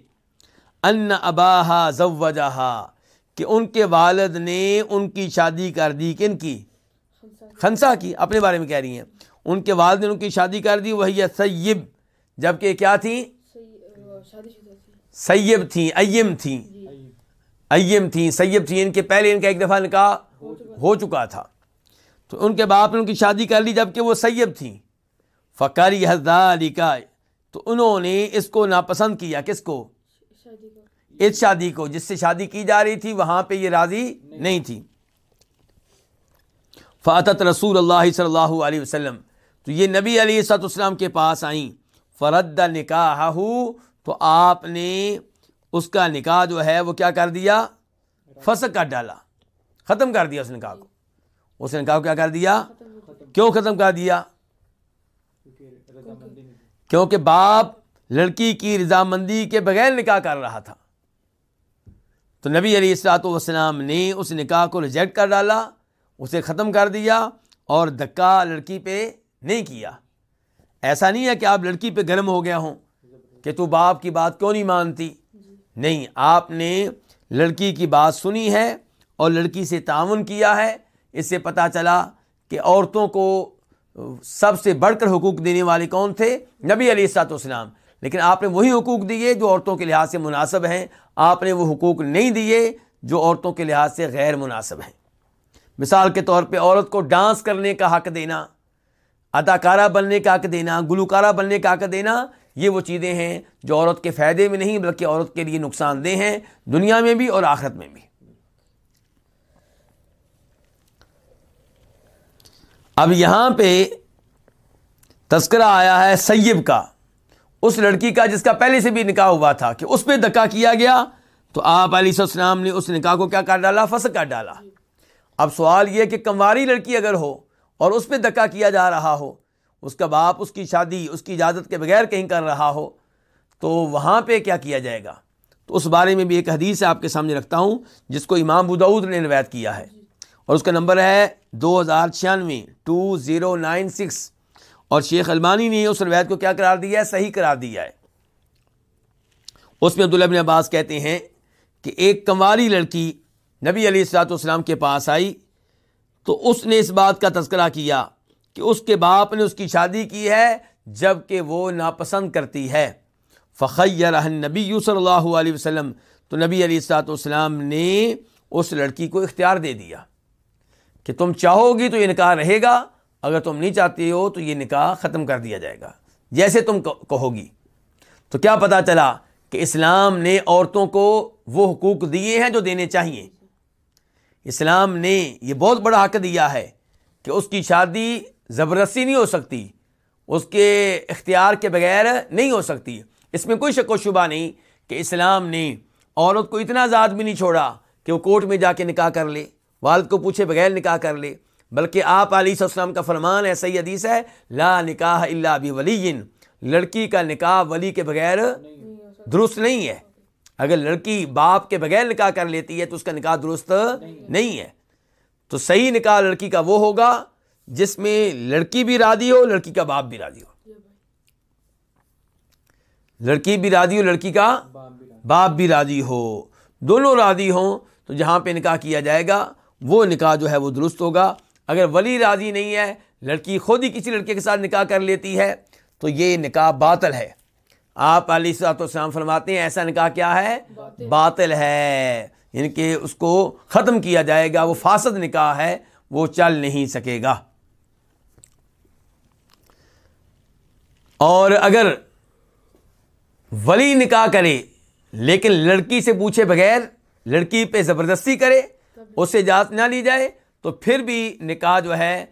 ان اباہا زوجہا، کہ ان کے والد نے ان کی شادی کر دی، کن کی؟ خنسا کی، اپنے بارے میں کہہ رہی ہیں۔ ان کے والد نے ان کی شادی کر دی، وہی سیب جبکہ کیا تھیں سیب تھیں ایم تھیں ایم تھیں سیب تھیں ان کے پہلے ان کا ایک دفعہ نکاح ہو چکا تھا۔ تو ان کے باپ نے ان کی شادی کر لی جبکہ وہ سیب تھیں۔ فکاری حضداری کا تو انہوں نے اس کو ناپسند کیا، کس کو؟ اس شادی کو، جس سے شادی کی جا رہی تھی، وہاں پہ یہ راضی نہیں تھی۔ فاطت رسول اللہ صلی اللہ علیہ وسلم۔ تو یہ نبی علیہ سات اسلام کے پاس آئیں۔ فرد نکاح تو آپ نے اس کا نکاح جو ہے، وہ کیا کر دیا؟ فسق کر ڈالا۔ ختم کر دیا اس نکاح کو۔ اس نکاح کو کیا کر دیا؟ کیوں ختم کر دیا؟ کیونکہ باپ لڑکی کی رضامندی کے بغیر نکاح کر رہا تھا۔ تو نبی علیہ السلاۃ والسلام نے اس نکاح کو ریجیکٹ کر ڈالا، اسے ختم کر دیا اور دھکا لڑکی پہ نہیں کیا۔ ایسا نہیں ہے کہ آپ لڑکی پہ گرم ہو گیا ہوں کہ تو باپ کی بات کیوں نہیں مانتی؟ نہیں، آپ نے لڑکی کی بات سنی ہے اور لڑکی سے تعاون کیا ہے۔ اس سے پتہ چلا کہ عورتوں کو سب سے بڑھ کر حقوق دینے والے کون تھے؟ نبی علیہ السلاۃ والسلام۔ لیکن آپ نے وہی حقوق دیے جو عورتوں کے لحاظ سے مناسب ہیں۔ آپ نے وہ حقوق نہیں دیے جو عورتوں کے لحاظ سے غیر مناسب ہیں۔ مثال کے طور پہ عورت کو ڈانس کرنے کا حق دینا، اداکارہ بننے کا حق دینا، گلوکارہ بننے کا حق دینا، یہ وہ چیزیں ہیں جو عورت کے فائدے میں نہیں، بلکہ عورت کے لیے نقصان دہ ہیں، دنیا میں بھی اور آخرت میں بھی۔ اب یہاں پہ تذکرہ آیا ہے سیب کا۔ اس لڑکی کا جس کا پہلے سے بھی نکاح ہوا تھا کہ اس پہ دکا کیا گیا، تو آپ علیہ السلام نے اس نکاح کو کیا کر ڈالا؟ فس کر ڈالا۔ اب سوال یہ کہ کمواری لڑکی اگر ہو اور اس پہ دکا کیا جا رہا ہو، اس کا باپ، اس کی شادی، اس کی اجازت کے بغیر کہیں کر رہا ہو، تو وہاں پہ کیا کیا جائے گا؟ تو اس بارے میں بھی ایک حدیث آپ کے سامنے رکھتا ہوں، جس کو امام بدعود نے روایت کیا ہے۔ اور اس کا نمبر ہے دو ہزار چھیانوے ٹو زیرو نائن سکس اور شیخ المانی نے اس روایت کو کیا قرار دیا ہے؟ صحیح قرار دیا ہے۔ اس میں عبداللہ بن عباس کہتے ہیں کہ ایک کمواری لڑکی نبی علیہ السلاۃ والسلام کے پاس آئی تو اس نے اس بات کا تذکرہ کیا کہ اس کے باپ نے اس کی شادی کی ہے جبکہ وہ ناپسند کرتی ہے۔ فخیر نبی صلی اللہ علیہ وسلم، تو نبی علیہ السلاۃ والسلام نے اس لڑکی کو اختیار دے دیا۔ کہ تم چاہو گی تو یہ نکاح رہے گا، اگر تم نہیں چاہتی ہو تو یہ نکاح ختم کر دیا جائے گا، جیسے تم کہو گی۔ تو کیا پتا چلا کہ اسلام نے عورتوں کو وہ حقوق دیے ہیں جو دینے چاہیے۔ اسلام نے یہ بہت بڑا حق دیا ہے کہ اس کی شادی زبردستی نہیں ہو سکتی، اس کے اختیار کے بغیر نہیں ہو سکتی۔ اس میں کوئی شک و شبہ نہیں کہ اسلام نے عورت کو اتنا ذات بھی نہیں چھوڑا کہ وہ کورٹ میں جا کے نکاح کر لے۔ والد کو پوچھے بغیر نکاح کر لے، بلکہ آپ علیہ السلام کا فرمان ایسا ہی حدیث ہے، لا نکاح اللہ بھی ولی لڑکی کا نکاح ولی کے بغیر درست نہیں ہے۔ اگر لڑکی باپ کے بغیر نکاح کر لیتی ہے تو اس کا نکاح درست نہیں ہے۔ تو صحیح نکاح لڑکی کا وہ ہوگا جس میں لڑکی بھی راضی ہو، لڑکی کا باپ بھی راضی ہو۔ لڑکی بھی راضی ہو، لڑکی کا باپ بھی راضی ہو۔ دونوں راضی ہوں تو جہاں پہ نکاح کیا جائے گا وہ نکاح جو ہے وہ درست ہوگا۔ اگر ولی راضی نہیں ہے لڑکی خود ہی کسی لڑکے کے ساتھ نکاح کر لیتی ہے تو یہ نکاح باطل ہے۔ آپ علیہ صلاحت السلام فرماتے ہیں ایسا نکاح کیا ہے؟ باطل ہے۔ یعنی کہ اس کو ختم کیا جائے گا وہ فاسد نکاح ہے وہ چل نہیں سکے گا۔ اور اگر ولی نکاح کرے لیکن لڑکی سے پوچھے بغیر لڑکی پہ زبردستی کرے اس سے اجازت نہ لی جائے تو پھر بھی نکاح جو ہے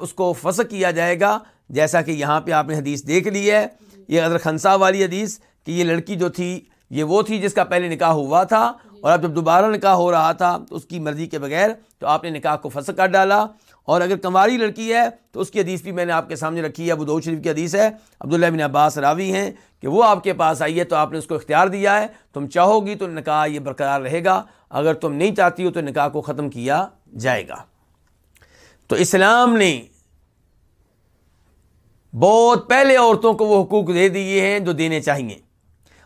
اس کو فسق کیا جائے گا۔ جیسا کہ یہاں پہ آپ نے حدیث دیکھ لی ہے۔ یہ اگر خنسا والی حدیث کہ یہ لڑکی جو تھی، یہ وہ تھی جس کا پہلے نکاح ہوا تھا اور اب جب دوبارہ نکاح ہو رہا تھا تو اس کی مرضی کے بغیر تو آپ نے نکاح کو فسق کر ڈالا۔ اور اگر کنواری لڑکی ہے تو اس کی حدیث بھی میں نے آپ کے سامنے رکھی ہے، ابو دو شریف کی حدیث ہے۔ عبداللہ بن عباس راوی ہیں کہ وہ آپ کے پاس آئی ہے تو آپ نے اس کو اختیار دیا ہے۔ تم چاہو گی تو نکاح یہ برقرار رہے گا، اگر تم نہیں چاہتی ہو تو نکاح کو ختم کیا جائے گا۔ تو اسلام نے بہت پہلے عورتوں کو وہ حقوق دے دیے ہیں جو دینے چاہیے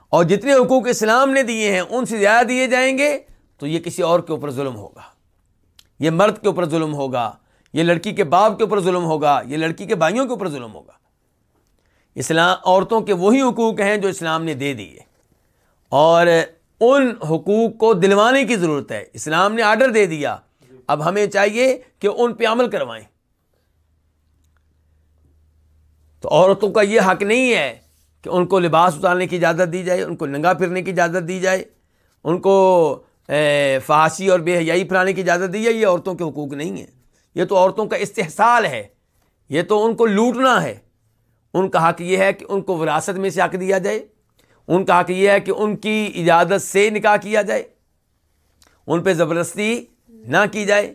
اور جتنے حقوق اسلام نے دیے ہیں، ان سے زیادہ دیے جائیں گے تو یہ کسی اور کے اوپر ظلم ہوگا۔ یہ مرد کے اوپر ظلم ہوگا۔ یہ لڑکی کے باپ کے اوپر ظلم ہوگا، یہ لڑکی کے بھائیوں کے اوپر ظلم ہوگا۔ اسلام، عورتوں کے وہی حقوق ہیں جو اسلام نے دے دیے۔ اور ان حقوق کو دلوانے کی ضرورت ہے۔ اسلام نے آرڈر دے دیا۔ اب ہمیں چاہیے کہ ان پہ عمل کروائیں۔ تو عورتوں کا یہ حق نہیں ہے کہ ان کو لباس اتارنے کی اجازت دی جائے، ان کو ننگا پھرنے کی اجازت دی جائے، ان کو فحاشی اور بے حیائی پھرانے کی اجازت دی جائے، یہ عورتوں کے حقوق نہیں ہیں۔ یہ تو عورتوں کا استحصال ہے، یہ تو ان کو لوٹنا ہے۔ ان کا حق یہ ہے کہ ان کو وراثت میں سے حق دیا جائے۔ ان کا حق یہ ہے کہ ان کی اجازت سے نکاح کیا جائے۔ ان پہ زبردستی نہ کی جائے۔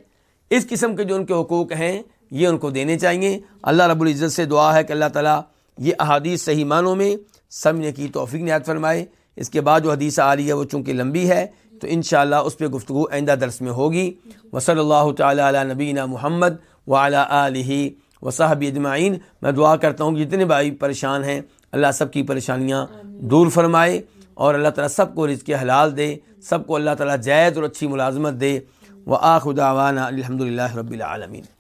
اس قسم کے جو ان کے حقوق ہیں، یہ ان کو دینے چاہیے۔ اللہ رب العزت سے دعا ہے کہ اللہ تعالیٰ یہ احادیث صحیح معنوں میں سمجھنے کی توفیق نہایت فرمائے۔ اس کے بعد جو حدیث آ رہی ہے، وہ چونکہ لمبی ہے تو انشاءاللہ اس پہ گفتگو آئندہ درس میں ہوگی۔ وصلی اللہ تعالیٰ علیہ نبینہ محمد وعلیٰ علیہ وصحب اجمعین۔ میں دعا کرتا ہوں جتنے بھائی پریشان ہیں اللہ سب کی پریشانیاں دور فرمائے اور اللہ تعالیٰ سب کو رزق حلال دے سب کو اللہ تعالیٰ جائز اور اچھی ملازمت دے۔ و آخداوانہ الحمد للہ رب العالمین۔